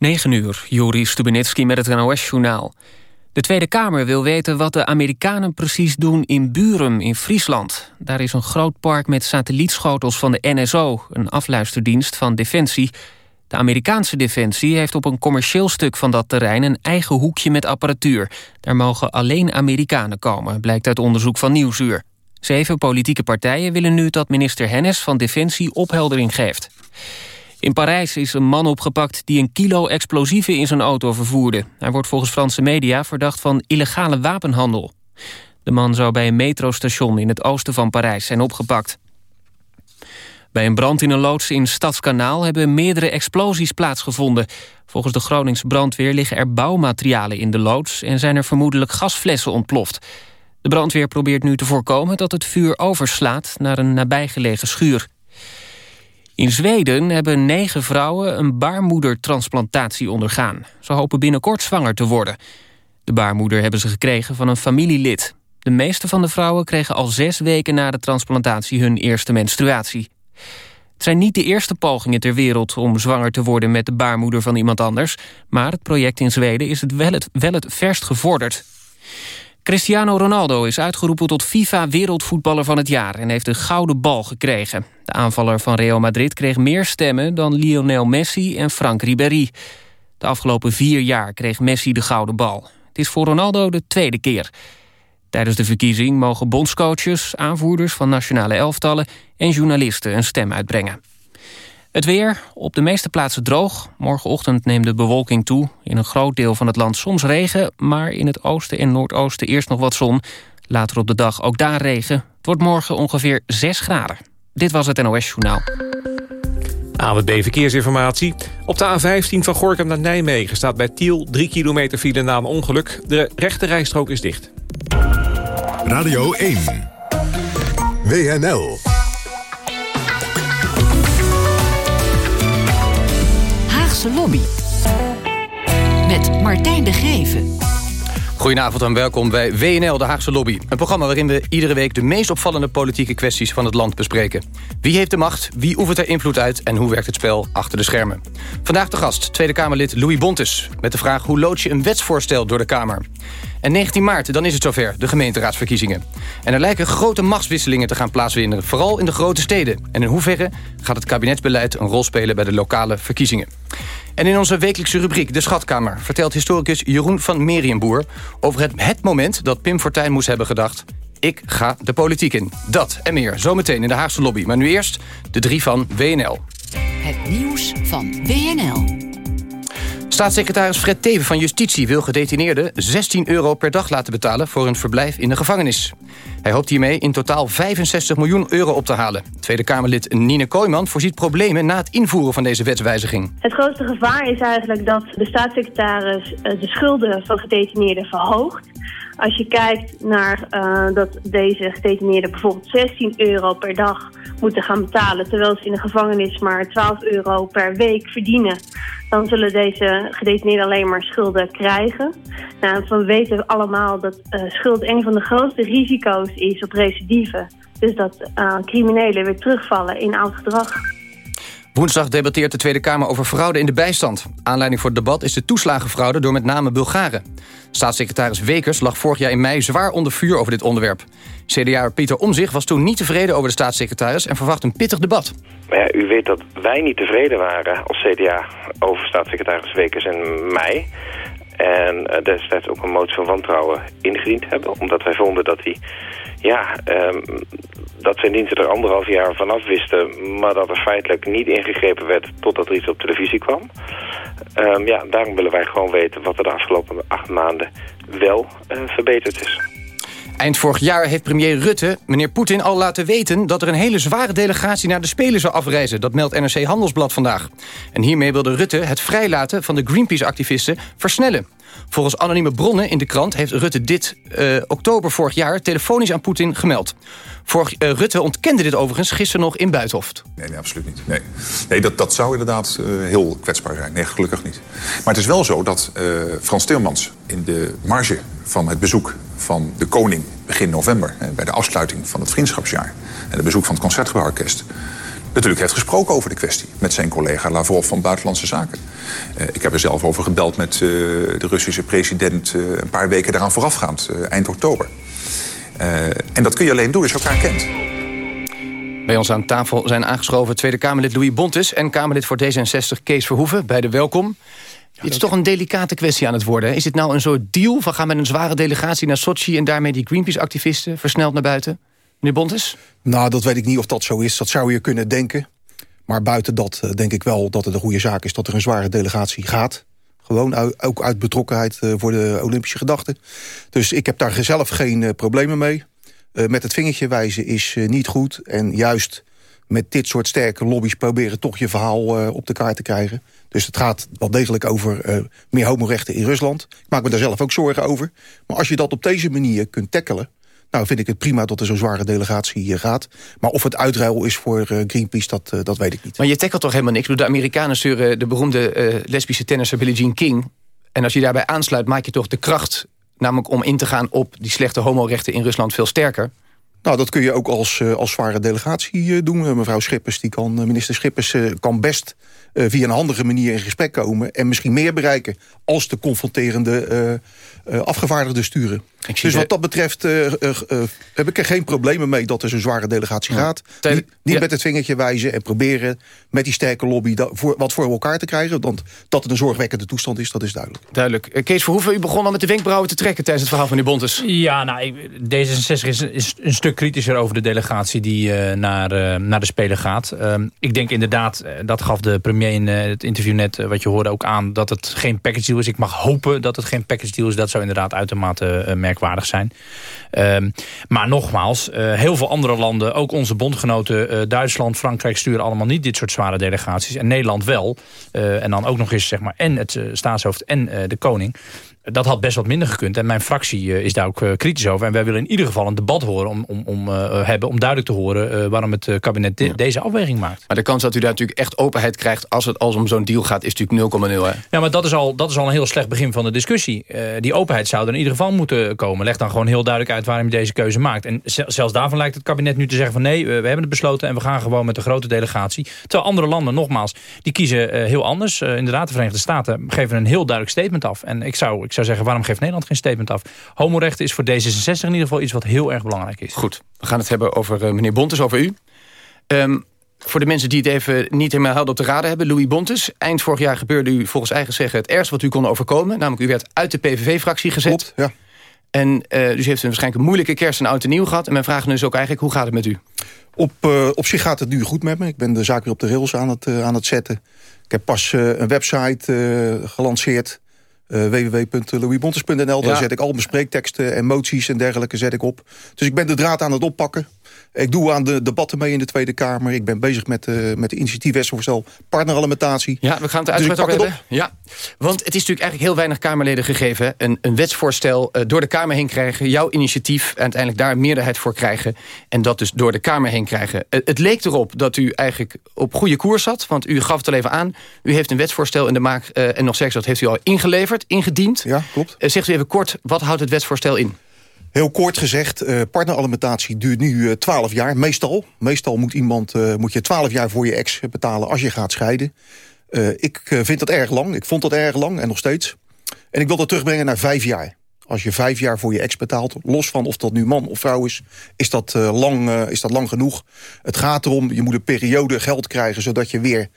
9 uur, Juri Stubenitski met het NOS-journaal. De Tweede Kamer wil weten wat de Amerikanen precies doen in Burum in Friesland. Daar is een groot park met satellietschotels van de NSO, een afluisterdienst van Defensie. De Amerikaanse Defensie heeft op een commercieel stuk van dat terrein... een eigen hoekje met apparatuur. Daar mogen alleen Amerikanen komen, blijkt uit onderzoek van Nieuwsuur. Zeven politieke partijen willen nu dat minister Hennis van Defensie opheldering geeft. In Parijs is een man opgepakt die een kilo explosieven in zijn auto vervoerde. Hij wordt volgens Franse media verdacht van illegale wapenhandel. De man zou bij een metrostation in het oosten van Parijs zijn opgepakt. Bij een brand in een loods in Stadskanaal hebben meerdere explosies plaatsgevonden. Volgens de Gronings brandweer liggen er bouwmaterialen in de loods... en zijn er vermoedelijk gasflessen ontploft. De brandweer probeert nu te voorkomen dat het vuur overslaat... naar een nabijgelegen schuur. In Zweden hebben negen vrouwen een baarmoedertransplantatie ondergaan. Ze hopen binnenkort zwanger te worden. De baarmoeder hebben ze gekregen van een familielid. De meeste van de vrouwen kregen al zes weken na de transplantatie hun eerste menstruatie. Het zijn niet de eerste pogingen ter wereld om zwanger te worden met de baarmoeder van iemand anders, maar het project in Zweden is het wel het, wel het verst gevorderd. Cristiano Ronaldo is uitgeroepen tot FIFA wereldvoetballer van het jaar... en heeft een gouden bal gekregen. De aanvaller van Real Madrid kreeg meer stemmen dan Lionel Messi en Frank Ribéry. De afgelopen vier jaar kreeg Messi de gouden bal. Het is voor Ronaldo de tweede keer. Tijdens de verkiezing mogen bondscoaches, aanvoerders van nationale elftallen... en journalisten een stem uitbrengen. Het weer, op de meeste plaatsen droog. Morgenochtend neemt de bewolking toe. In een groot deel van het land soms regen... maar in het oosten en noordoosten eerst nog wat zon. Later op de dag ook daar regen. Het wordt morgen ongeveer 6 graden. Dit was het NOS Journaal. AWB Verkeersinformatie. Op de A15 van Gorkum naar Nijmegen staat bij Tiel 3 kilometer file na een ongeluk. De rechte rijstrook is dicht. Radio 1. WNL. Haagse Lobby. Met Martijn de Geven. Goedenavond en welkom bij WNL, de Haagse Lobby. Een programma waarin we iedere week de meest opvallende politieke kwesties van het land bespreken. Wie heeft de macht, wie oefent er invloed uit en hoe werkt het spel achter de schermen? Vandaag de gast, Tweede Kamerlid Louis Bontes. Met de vraag hoe lood je een wetsvoorstel door de Kamer? En 19 maart, dan is het zover, de gemeenteraadsverkiezingen. En er lijken grote machtswisselingen te gaan plaatsvinden, vooral in de grote steden. En in hoeverre gaat het kabinetsbeleid een rol spelen bij de lokale verkiezingen? En in onze wekelijkse rubriek De Schatkamer... vertelt historicus Jeroen van Merienboer over het, het moment dat Pim Fortuyn moest hebben gedacht... ik ga de politiek in. Dat en meer, zometeen in de Haagse lobby. Maar nu eerst de drie van WNL. Het nieuws van WNL. Staatssecretaris Fred Teven van Justitie wil gedetineerden 16 euro per dag laten betalen voor een verblijf in de gevangenis. Hij hoopt hiermee in totaal 65 miljoen euro op te halen. Tweede Kamerlid Nine Kooijman voorziet problemen na het invoeren van deze wetswijziging. Het grootste gevaar is eigenlijk dat de staatssecretaris eh, de schulden van gedetineerden verhoogt. Als je kijkt naar uh, dat deze gedetineerden bijvoorbeeld 16 euro per dag moeten gaan betalen... terwijl ze in de gevangenis maar 12 euro per week verdienen... dan zullen deze gedetineerden alleen maar schulden krijgen. Nou, we weten allemaal dat uh, schuld een van de grootste risico's is op recidive. Dus dat uh, criminelen weer terugvallen in oud gedrag. Woensdag debatteert de Tweede Kamer over fraude in de bijstand. Aanleiding voor het debat is de toeslagenfraude door met name Bulgaren. Staatssecretaris Wekers lag vorig jaar in mei zwaar onder vuur over dit onderwerp. CDA Pieter Omzicht was toen niet tevreden over de staatssecretaris... en verwacht een pittig debat. Maar ja, u weet dat wij niet tevreden waren als CDA over staatssecretaris Wekers in mei. En uh, destijds ook een motie van wantrouwen ingediend hebben. Omdat wij vonden dat hij ja, um, dat zijn diensten er anderhalf jaar vanaf wisten... maar dat er feitelijk niet ingegrepen werd totdat er iets op televisie kwam. Um, ja, daarom willen wij gewoon weten wat er de afgelopen acht maanden wel uh, verbeterd is. Eind vorig jaar heeft premier Rutte meneer Poetin al laten weten... dat er een hele zware delegatie naar de Spelen zou afreizen. Dat meldt NRC Handelsblad vandaag. En hiermee wilde Rutte het vrijlaten van de Greenpeace-activisten versnellen. Volgens anonieme bronnen in de krant heeft Rutte dit uh, oktober vorig jaar... telefonisch aan Poetin gemeld. Vorig, uh, Rutte ontkende dit overigens gisteren nog in Buitenhof. Nee, nee absoluut niet. Nee, nee dat, dat zou inderdaad uh, heel kwetsbaar zijn. Nee, gelukkig niet. Maar het is wel zo dat Frans Timmermans in de marge van het bezoek van de koning begin november... bij de afsluiting van het vriendschapsjaar... en het bezoek van het Concertgebouworkest natuurlijk heeft gesproken over de kwestie... met zijn collega Lavrov van Buitenlandse Zaken. Ik heb er zelf over gebeld met de Russische president... Een paar weken daaraan voorafgaand, eind oktober. En dat kun je alleen doen als je elkaar kent. Bij ons aan tafel zijn aangeschoven Tweede Kamerlid Louis Bontes... en Kamerlid voor D66 Kees Verhoeven. Beide welkom. Ja, dit is toch een delicate kwestie aan het worden. Is dit nou een soort deal van gaan met een zware delegatie naar Sochi... en daarmee die Greenpeace-activisten versneld naar buiten? Meneer Bontes? Nou, dat weet ik niet of dat zo is. Dat zou je kunnen denken. Maar buiten dat uh, denk ik wel dat het een goede zaak is... dat er een zware delegatie gaat. Gewoon ook uit betrokkenheid uh, voor de Olympische gedachten. Dus ik heb daar zelf geen uh, problemen mee. met het vingertje wijzen is niet goed. En juist met dit soort sterke lobby's proberen toch je verhaal op de kaart te krijgen. Dus het gaat wel degelijk over meer homorechten in Rusland. Ik maak me daar zelf ook zorgen over. Maar als je dat op deze manier kunt tackelen nou, vind ik het prima dat er zo'n zware delegatie hier gaat. Maar of het uitruil is voor uh, Greenpeace, dat, uh, dat weet ik niet. Maar je tackelt toch helemaal niks? De Amerikanen sturen de beroemde uh, lesbische tennisser Billie Jean King. En als je daarbij aansluit, maak je toch de kracht... namelijk om in te gaan op die slechte homorechten in Rusland veel sterker. Nou, dat kun je ook als, als zware delegatie doen. Mevrouw Schippers, die kan, minister Schippers kan best via een handige manier in gesprek komen... en misschien meer bereiken als de confronterende afgevaardigden sturen. Dus wat dat betreft uh, uh, uh, heb ik er geen problemen mee dat er zo'n zware delegatie gaat. Niet, niet ja. met het vingertje wijzen en proberen met die sterke lobby dat, voor, wat voor elkaar te krijgen. Want dat het een zorgwekkende toestand is, dat is duidelijk. Duidelijk. Kees Verhoeven, u begon al met de wenkbrauwen te trekken tijdens het verhaal van die Bontes. Ja, nou, D66 is, is een stuk kritischer over de delegatie die naar, naar de Spelen gaat. Ehm, ik denk inderdaad, dat gaf de premier in het interview net, wat je hoorde ook aan, dat het geen package deal is. Ik mag hopen dat het geen package deal is. Dat zou inderdaad uitermate merken merkwaardig zijn. Um, maar nogmaals, uh, heel veel andere landen, ook onze bondgenoten... Uh, Duitsland, Frankrijk sturen allemaal niet dit soort zware delegaties. En Nederland wel. Uh, en dan ook nog eens zeg maar, en het staatshoofd en de koning dat had best wat minder gekund. En mijn fractie uh, is daar ook uh, kritisch over. En wij willen in ieder geval een debat horen om, om, om, uh, hebben, om duidelijk te horen waarom het kabinet de, ja. deze afweging maakt. Maar de kans dat u daar natuurlijk echt openheid krijgt als het als om zo'n deal gaat, is natuurlijk 0,0. Ja, maar dat is, al, dat is al een heel slecht begin van de discussie. die openheid zou er in ieder geval moeten komen. Leg dan gewoon heel duidelijk uit waarom je deze keuze maakt. En zelfs daarvan lijkt het kabinet nu te zeggen van nee, we hebben het besloten en we gaan gewoon met een grote delegatie. Terwijl andere landen, nogmaals, die kiezen heel anders. inderdaad, de Verenigde Staten geven een heel duidelijk statement af. En ik zou, ik zou zeggen, waarom geeft Nederland geen statement af? Homorechten is voor D66 in ieder geval iets wat heel erg belangrijk is. Goed, we gaan het hebben over uh, meneer Bontes, over u. Um, voor de mensen die het even niet helemaal helder op de raden hebben. Louis Bontes, eind vorig jaar gebeurde u volgens eigen zeggen... het ergste wat u kon overkomen. Namelijk, u werd uit de PVV-fractie gezet. Klopt, ja. En uh, dus u heeft een waarschijnlijk een moeilijke kerst en oud en nieuw gehad. En mijn vraag nu is ook eigenlijk, hoe gaat het met u? Op, uh, op zich gaat het nu goed met me. Ik ben de zaak weer op de rails aan het, uh, aan het zetten. Ik heb pas een website gelanceerd uh, www.louisbontes.nl. Daar zet ik al mijn spreekteksten en moties en dergelijke zet ik op. Dus ik ben de draad aan het oppakken. Ik doe aan de debatten mee in de Tweede Kamer. Ik ben bezig met, uh, met de initiatiefwetsvoorstel partneralimentatie. Ja, we gaan het uitgebreid dus. Ja, want het is natuurlijk eigenlijk heel weinig Kamerleden gegeven. Een, een wetsvoorstel uh, door de Kamer heen krijgen. Jouw initiatief en uiteindelijk daar een meerderheid voor krijgen. En dat dus door de Kamer heen krijgen. Uh, het leek erop dat u eigenlijk op goede koers zat. Want u gaf het al even aan. U heeft een wetsvoorstel in de maak. en nog steeds dat heeft u al ingeleverd, ingediend. Ja, klopt. zegt u even kort, wat houdt het wetsvoorstel in? Heel kort gezegd, uh, partneralimentatie duurt nu uh, 12 jaar, meestal. Meestal moet, iemand, uh, moet je 12 jaar voor je ex betalen als je gaat scheiden. Ik vind dat erg lang, ik vond dat erg lang en nog steeds. En ik wil dat terugbrengen naar vijf jaar. Als je vijf jaar voor je ex betaalt, los van of dat nu man of vrouw is... is dat, lang, is dat lang genoeg. Het gaat erom, je moet een periode geld krijgen... zodat je weer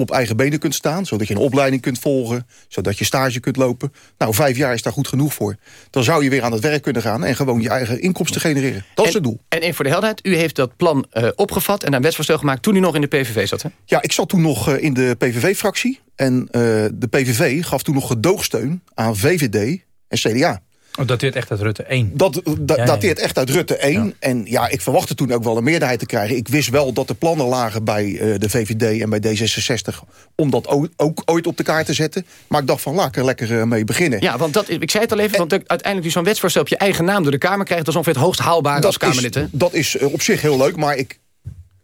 op eigen benen kunt staan. Zodat je een opleiding kunt volgen. Zodat je stage kunt lopen. Nou, vijf jaar is daar goed genoeg voor. Dan zou je weer aan het werk kunnen gaan... en gewoon je eigen inkomsten genereren. Dat en, is het doel. En even voor de helderheid. U heeft dat plan uh, opgevat en een wetsvoorstel gemaakt... toen u nog in de PVV zat, hè? Ja, ik zat toen nog uh, in de PVV-fractie. En uh, de PVV gaf toen nog gedoogsteun aan VVD en CDA. Oh, dateert echt uit Rutte 1? Dat da ja, dateert ja. echt uit Rutte 1. Ja. En ja, ik verwachtte toen ook wel een meerderheid te krijgen. Ik wist wel dat er plannen lagen bij uh, de VVD en bij D66... om dat ook ooit op de kaart te zetten. Maar ik dacht van, laat ik er lekker uh, mee beginnen. Ja, want dat, ik zei het al even, en, want uiteindelijk dus zo'n wetsvoorstel... op je eigen naam door de Kamer krijgt... dat is ongeveer het hoogst haalbare als Kamerlid. Is, dat is op zich heel leuk, maar ik,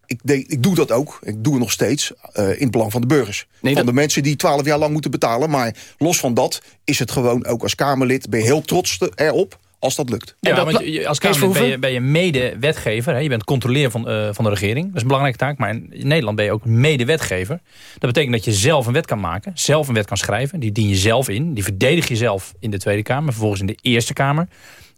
ik, de, ik doe dat ook. Ik doe het nog steeds uh, in het belang van de burgers. Nee, van dat... de mensen die twaalf jaar lang moeten betalen. Maar los van dat is het gewoon ook als Kamerlid... ben je heel trots erop als dat lukt. Ja, dat want als Kamerlid ben je, ben je mede-wetgever. hè. Je bent controleur van, eh, van de regering. Dat is een belangrijke taak. Maar in Nederland ben je ook mede-wetgever. Dat betekent dat je zelf een wet kan maken. Zelf een wet kan schrijven. Die dien je zelf in. Die verdedig je zelf in de Tweede Kamer. Vervolgens in de Eerste Kamer.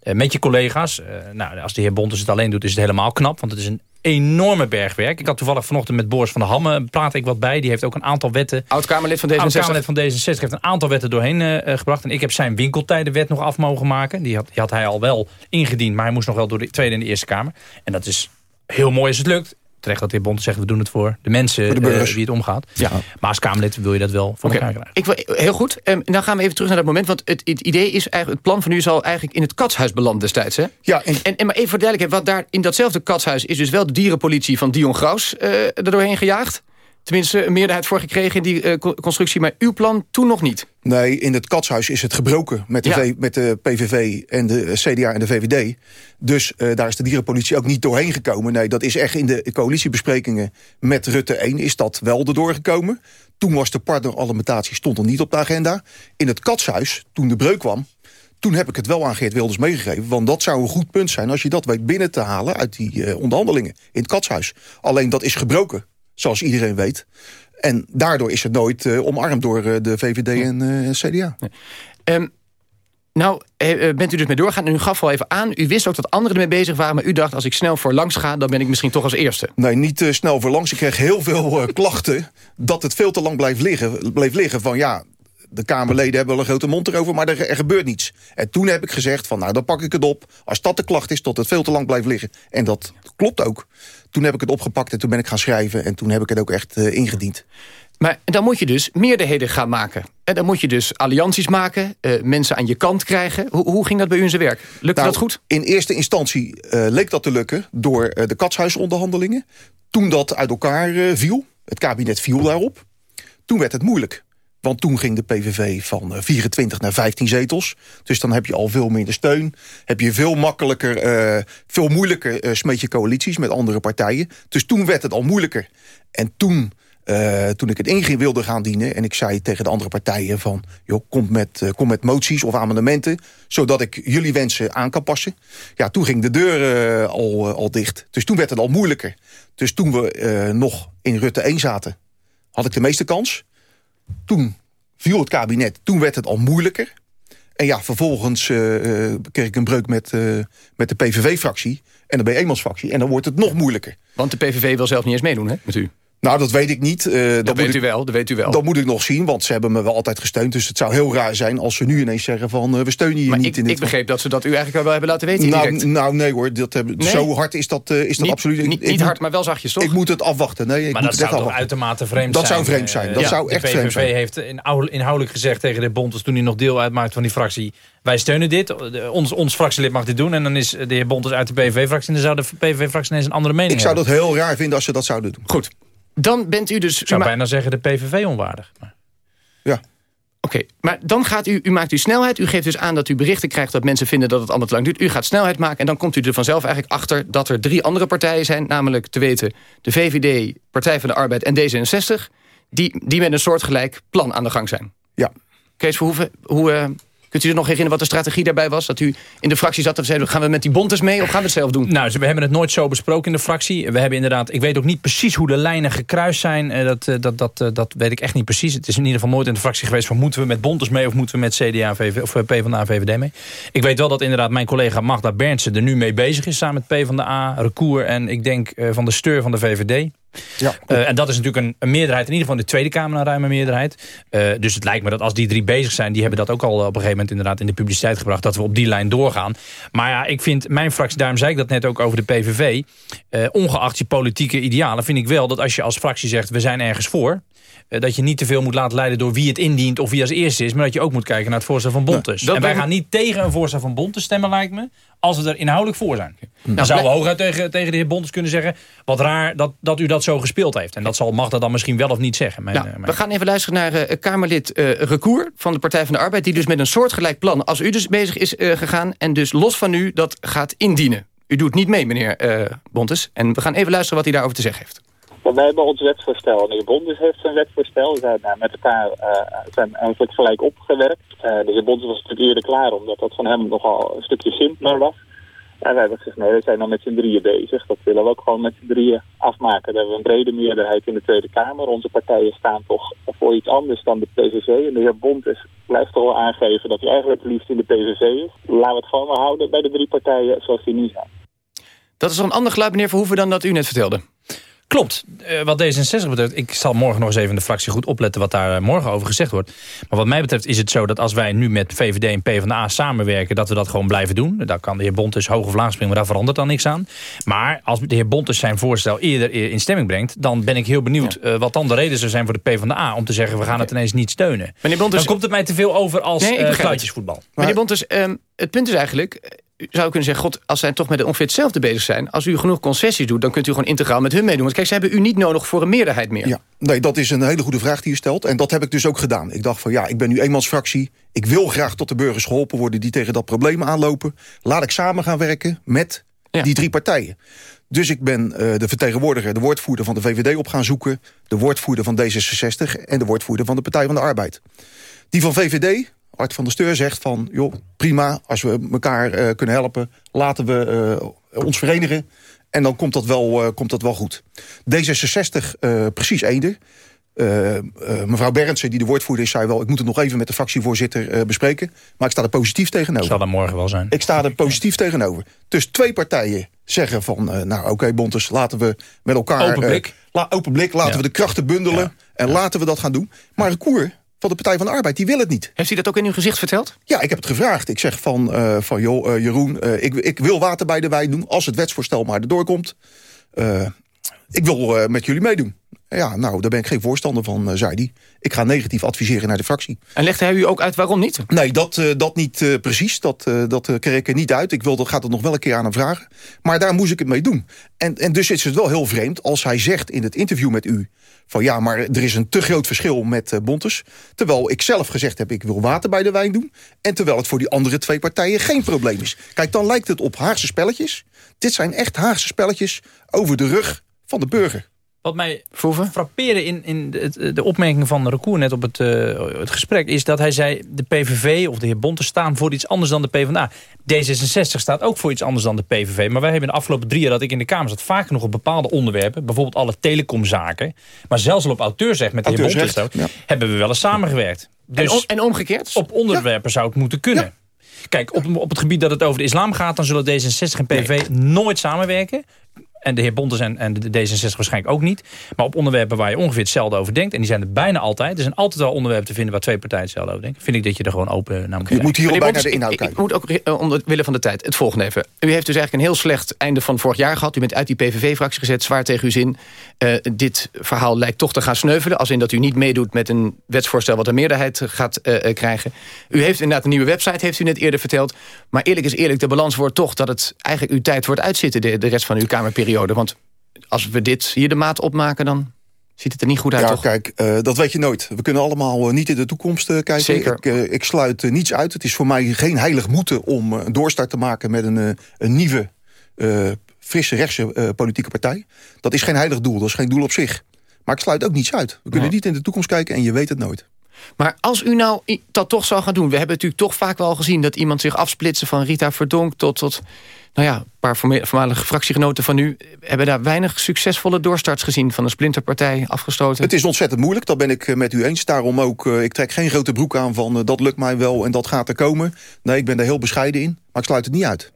Eh, met je collega's. Eh, nou, als de heer Bontes het alleen doet, is het helemaal knap. Want het is een enorme bergwerk. Ik had toevallig vanochtend met Boris van der Hamme... praat ik wat bij. Die heeft ook een aantal wetten Oud-Kamerlid van D66. Oud-Kamerlid van D66 heeft een aantal wetten doorheen eh, eh, gebracht. En ik heb zijn winkeltijdenwet nog af mogen maken. Die had, die had hij al wel ingediend, maar hij moest nog wel door de Tweede en de Eerste Kamer. En dat is heel mooi als het lukt. Terecht dat de heer Bond zegt, we doen het voor de mensen Voor de burgers. wie het omgaat. Ja. Maar als Kamerlid wil je dat wel voor elkaar krijgen. ik heel goed. Ehm, dan gaan we even terug naar dat moment. Want het, het idee is eigenlijk, het plan van u is al eigenlijk in het katshuis beland destijds. Hè? Ja, en En, en maar even voor duidelijkheid, wat daar in datzelfde katshuis is dus wel de dierenpolitie van Dion Graus eh er doorheen gejaagd. Tenminste, een meerderheid voor gekregen in die eh, co- constructie. Maar uw plan toen nog niet. Nee, in het katshuis is het gebroken met de, Ja. Met de PVV en de eh, CDA en de VVD. Dus eh, daar is de dierenpolitie ook niet doorheen gekomen. Nee, dat is echt in de coalitiebesprekingen met Rutte 1 is dat wel erdoor gekomen. Toen was de partneralimentatie stond er niet op de agenda. In het katshuis, toen de breuk kwam... Toen heb ik het wel aan Geert Wilders meegegeven. Want dat zou een goed punt zijn als je dat weet binnen te halen... uit die onderhandelingen in het katshuis. Alleen dat is gebroken, zoals iedereen weet. En daardoor is het nooit eh, omarmd door eh, de VVD en eh, CDA. Ehm, nou, bent u dus mee doorgaan en u gaf al even aan... u wist ook dat anderen ermee bezig waren... maar u dacht, als ik snel voor langs ga... dan ben ik misschien toch als eerste. Nee, niet snel voorlangs. Ik kreeg heel veel klachten dat het veel te lang blijft liggen, bleef liggen. Van ja, de Kamerleden hebben wel een grote mond erover, maar er, er gebeurt niets. En toen heb ik gezegd van nou, dan pak ik het op. Als dat de klacht is, tot het veel te lang blijft liggen. En dat klopt ook. Toen heb ik het opgepakt en toen ben ik gaan schrijven. En toen heb ik het ook echt eh, ingediend. Maar dan moet je dus meerderheden gaan maken. En dan moet je dus allianties maken, eh, mensen aan je kant krijgen. Hoe, hoe ging dat bij u in zijn werk? Lukte Nou, dat goed? In eerste instantie eh, leek dat te lukken door eh, de katshuisonderhandelingen. Toen dat uit elkaar eh, viel, het kabinet viel daarop, toen werd het moeilijk. Want toen ging de PVV van eh, 24 naar 15 zetels. Dus dan heb je al veel minder steun. Heb je veel makkelijker, eh, veel moeilijker eh, smeet je coalities met andere partijen. Dus toen werd het al moeilijker. En toen, eh, toen ik het in wilde gaan dienen... en ik zei tegen de andere partijen van... joh, kom met, eh, kom met moties of amendementen... zodat ik jullie wensen aan kan passen. Ja, toen ging de deur eh, al, eh, al dicht. Dus toen werd het al moeilijker. Dus toen we eh, nog in Rutte 1 zaten... had ik de meeste kans. Toen viel het kabinet, toen werd het al moeilijker. En ja, vervolgens eh, eh, kreeg ik een breuk met, eh, met de PVV-fractie... en de B-eenmansfractie. En dan wordt het nog moeilijker. Want de PVV wil zelf niet eens meedoen hè, met u. Nou, dat weet ik niet. Eh, Dat, weet ik, u wel, dat weet u wel. Dat moet ik nog zien, want ze hebben me wel altijd gesteund. Dus het zou heel raar zijn als ze nu ineens zeggen van... eh, we steunen je maar niet ik, in dit ik begreep dat ze dat u eigenlijk wel hebben laten weten nou, direct. nou, nee hoor, dat hebben, Nee? zo hard is dat, eh, is dat niet, absoluut niet, niet hard, maar wel zachtjes, toch? Ik moet het afwachten. Nee, ik Maar moet dat het zou echt toch uitermate vreemd Dat zijn. zou vreemd zijn. Dat ja, zou echt de vreemd PVV zijn. heeft inhoud- inhoudelijk gezegd tegen de Bontes... toen hij nog deel uitmaakt van die fractie... wij steunen dit, De- ons, ons fractielid mag dit doen... en dan is de heer Bontes uit de PVV-fractie... en dan zou de PVV-fractie ineens een andere mening Ik zou dat hebben. heel raar vinden als ze dat zouden doen. Goed. Dan bent u dus... Ik zou bijna zeggen de PVV onwaardig. Maar- Ja. Oké, maar dan gaat u, u maakt u snelheid. U geeft dus aan dat u berichten krijgt dat mensen vinden dat het allemaal te lang duurt. U gaat snelheid maken en dan komt u er vanzelf eigenlijk achter... dat er drie andere partijen zijn, namelijk te weten... de VVD, Partij van de Arbeid en D66... die, die met een soortgelijk plan aan de gang zijn. Ja. Kees Verhoeven, hoe, eh, kunt u zich nog herinneren wat de strategie daarbij was? Dat u in de fractie zat en zei, gaan we met die bontes mee of gaan we het zelf doen? Nou, we hebben het nooit zo besproken in de fractie. We hebben inderdaad, ik weet ook niet precies hoe de lijnen gekruist zijn. Eh, Dat, eh, dat, dat, eh, dat weet ik echt niet precies. Het is in ieder geval nooit in de fractie geweest van moeten we met Bontes mee of moeten we met CDA VV, of PvdA VVD mee. Ik weet wel dat inderdaad mijn collega Magda Berndsen er nu mee bezig is samen met PvdA, Recour en ik denk van de steur van de VVD. Ja, Eh, en dat is natuurlijk een, een meerderheid, in ieder geval in de Tweede Kamer een ruime meerderheid. Eh, dus het lijkt me dat als die drie bezig zijn, die hebben dat ook al op een gegeven moment inderdaad in de publiciteit gebracht, dat we op die lijn doorgaan. Maar ja, ik vind mijn fractie, daarom zei ik dat net ook over de PVV, eh, ongeacht je politieke idealen, vind ik wel dat als je als fractie zegt, we zijn ergens voor, eh, dat je niet te veel moet laten leiden door wie het indient of wie als eerste is, maar dat je ook moet kijken naar het voorstel van Bontes. dat en wij gaan niet tegen een voorstel van Bontes stemmen, lijkt me, als we er inhoudelijk voor zijn. Dan Nou, zouden we hooguit tegen, tegen de heer Bontes kunnen zeggen... wat raar dat, dat u dat zo gespeeld heeft. En dat zal Magda dan misschien wel of niet zeggen. Mijn, Nou, eh, mijn- we gaan even luisteren naar eh, Kamerlid eh Recour van de Partij van de Arbeid... die dus met een soortgelijk plan als u dus bezig is eh, gegaan... en dus los van u dat gaat indienen. U doet niet mee, meneer eh Bontes. En we gaan even luisteren wat hij daarover te zeggen heeft. Wij hebben ons wetsvoorstel de Bondes heeft zijn wetsvoorstel. We zijn met elkaar zijn eigenlijk gelijk opgewerkt. de heer Bondes was natuurlijk eerder klaar, omdat dat van hem nogal een stukje simpler was. En wij hebben gezegd, nee, we zijn dan met z'n drieën bezig. Dat willen we ook gewoon met z'n drieën afmaken. Daar hebben we een brede meerderheid in de Tweede Kamer. Onze partijen staan toch voor iets anders dan de PVV. En de heer Bontes blijft toch wel aangeven dat hij eigenlijk het liefst in de PVV is. Laten we het gewoon maar houden bij de drie partijen zoals die nu zijn. Dat is een ander geluid, meneer Verhoeven, dan dat u net vertelde? Klopt. Uh, wat D66 betreft, ik zal morgen nog eens even in de fractie goed opletten wat daar eh, morgen over gezegd wordt. Maar wat mij betreft is het zo dat als wij nu met VVD en PvdA samenwerken, dat we dat gewoon blijven doen. Daar kan de heer Bontes hoog of laag springen, maar daar verandert dan niks aan. Maar als de heer Bontes zijn voorstel eerder in stemming brengt, dan ben ik heel benieuwd ja. uh, wat dan de reden zou zijn voor de PvdA om te zeggen we gaan het ineens niet steunen. Meneer Bontes, dan komt het mij te veel over als nee, kluitjesvoetbal. Meneer Bontes, um, het punt is eigenlijk, zou kunnen zeggen, god, als zij toch met ongeveer hetzelfde bezig zijn... als u genoeg concessies doet, dan kunt u gewoon integraal met hun meedoen. Want kijk, ze hebben u niet nodig voor een meerderheid meer. Ja, nee, dat is een hele goede vraag die u stelt. En dat heb ik dus ook gedaan. Ik dacht van, ja, ik ben nu eenmansfractie. Ik wil graag tot de burgers geholpen worden die tegen dat probleem aanlopen. Laat ik samen gaan werken met die drie partijen. Dus ik ben uh, de vertegenwoordiger, de woordvoerder van de VVD op gaan zoeken... de woordvoerder van D66 en de woordvoerder van de Partij van de Arbeid. Die van VVD, Art van der Steur zegt van... joh, prima, als we elkaar uh, kunnen helpen... laten we uh, ons verenigen. En dan komt dat wel, uh, komt dat wel goed. D66 precies eender. mevrouw Berendsen, die de woordvoerder is, zei wel... ik moet het nog even met de fractievoorzitter bespreken. Maar ik sta er positief tegenover. Zal dat morgen wel zijn. Ik sta er positief tegenover. Dus twee partijen zeggen van... nou oké, okay, Bontes, laten we met elkaar... Open blik. La, open blik, laten ja. we de krachten bundelen. Ja. En laten we dat gaan doen. Maar Recour van de Partij van de Arbeid, die wil het niet. Heeft u dat ook in uw gezicht verteld? Ja, ik heb het gevraagd. Ik zeg van, uh, van joh, uh, Jeroen, uh, ik, ik wil water bij de wijn doen... als het wetsvoorstel maar erdoor komt. ik wil met jullie meedoen. Ja, nou, daar ben ik geen voorstander van, zei hij. Ik ga negatief adviseren naar de fractie. En legde hij u ook uit waarom niet? Nee, dat, dat niet precies. Dat, dat kreeg ik er niet uit. Ik wilde, gaat het nog wel een keer aan hem vragen. Maar daar moest ik het mee doen. En, en dus is het wel heel vreemd als hij zegt in het interview met u van ja, maar er is een te groot verschil met Bontes. Terwijl ik zelf gezegd heb, ik wil water bij de wijn doen. En terwijl het voor die andere twee partijen geen probleem is. Kijk, dan lijkt het op Haagse spelletjes. Dit zijn echt Haagse spelletjes over de rug van de burger. Wat mij frappeerde in, in de, de opmerking van Recour net op het, uh, het gesprek... is dat hij zei, de PVV of de heer Bonte staan voor iets anders dan de PvdA. D66 staat ook voor iets anders dan de PVV. Maar wij hebben de afgelopen drie jaar dat ik in de Kamer zat... vaak nog op bepaalde onderwerpen, bijvoorbeeld alle telecomzaken... maar zelfs al op auteursrecht met de heer Bonte ja. hebben we wel eens samengewerkt. Dus en, om, en omgekeerd? Op onderwerpen ja. zou het moeten kunnen. Ja. Kijk, op, op het gebied dat het over de islam gaat... dan zullen D66 en PVV nee. nooit samenwerken. En de heer Bontes en, en de D66 waarschijnlijk ook niet. Maar op onderwerpen waar je ongeveer hetzelfde over denkt... en die zijn er bijna altijd. Er zijn altijd wel onderwerpen te vinden waar twee partijen hetzelfde over denken. Vind ik dat je er gewoon open naar moet Je moet hier ook naar de inhoud kijken. Ik, ik moet ook uh, om willen van de tijd het volgende even. U heeft dus eigenlijk een heel slecht einde van vorig jaar gehad. U bent uit die PVV-fractie gezet, zwaar tegen uw zin. Uh, dit verhaal lijkt toch te gaan sneuvelen. Als in dat u niet meedoet met een wetsvoorstel... wat een meerderheid gaat uh, krijgen. U heeft inderdaad een nieuwe website, heeft u net eerder verteld. Maar eerlijk is eerlijk, de balans wordt toch... dat het eigenlijk uw tijd wordt uitzitten... de, de rest van uw Kamerperiode. Want als we dit hier de maat opmaken, dan ziet het er niet goed uit, ja, toch? kijk, uh, dat weet je nooit. We kunnen allemaal uh, niet in de toekomst uh, kijken. Zeker. Ik, ik sluit niets uit. Het is voor mij geen heilig moeten om een doorstart te maken... met een, een nieuwe, frisse rechtse politieke partij. Dat is geen heilig doel, dat is geen doel op zich. Maar ik sluit ook niets uit. We kunnen niet in de toekomst kijken en je weet het nooit. Maar als u nou dat toch zou gaan doen... we hebben natuurlijk toch vaak wel gezien... dat iemand zich afsplitsen van Rita Verdonk tot... tot nou ja, een paar voormalige fractiegenoten van u... hebben daar weinig succesvolle doorstarts gezien... van een splinterpartij afgestoten. Het is ontzettend moeilijk, dat ben ik met u eens. Daarom ook, uh, ik trek geen grote broek aan van... Dat lukt mij wel en dat gaat er komen. Nee, ik ben daar heel bescheiden in, maar ik sluit het niet uit.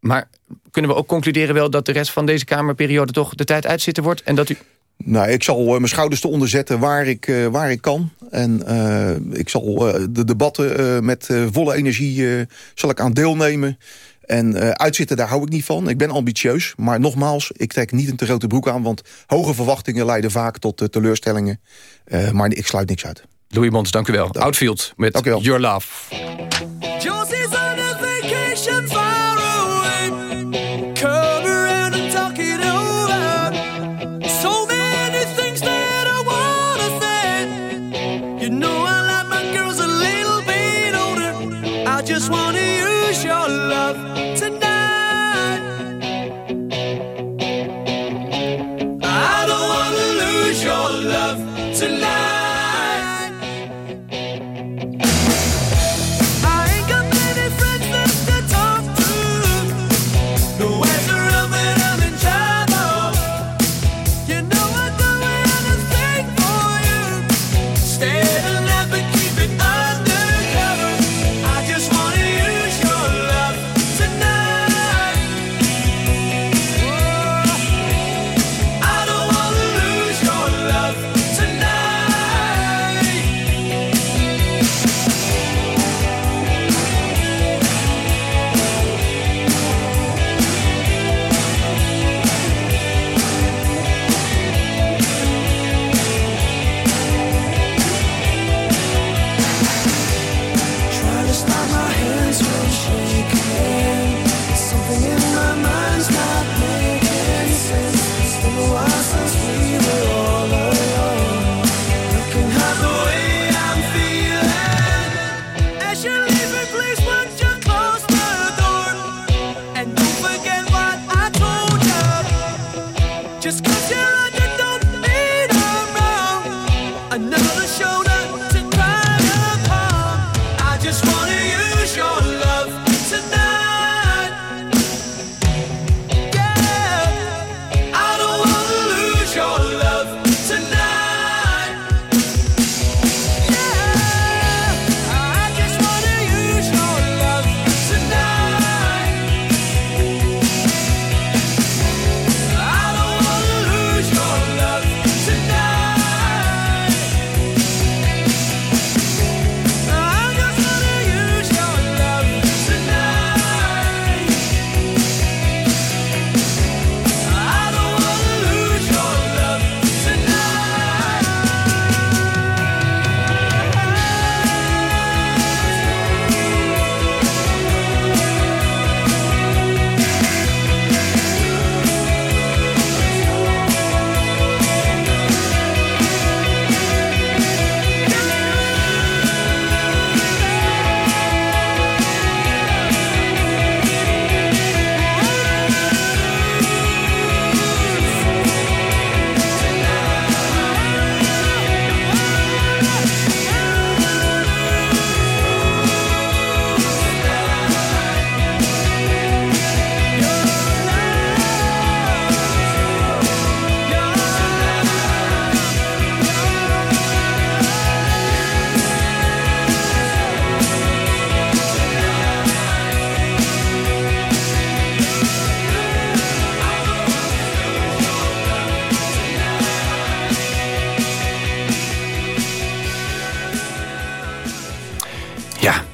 Maar kunnen we ook concluderen wel... dat de rest van deze Kamerperiode toch de tijd uitzitten wordt... en dat u nou, ik zal uh, mijn schouders te onderzetten waar ik, uh, waar ik kan. En uh, ik zal de debatten met volle energie zal ik aan deelnemen. En uitzitten, daar hou ik niet van. Ik ben ambitieus, maar nogmaals, ik trek niet een te grote broek aan... want hoge verwachtingen leiden vaak tot teleurstellingen. maar ik sluit niks uit. Louis Mons, dank u wel. Dank. Outfield met. Your Love.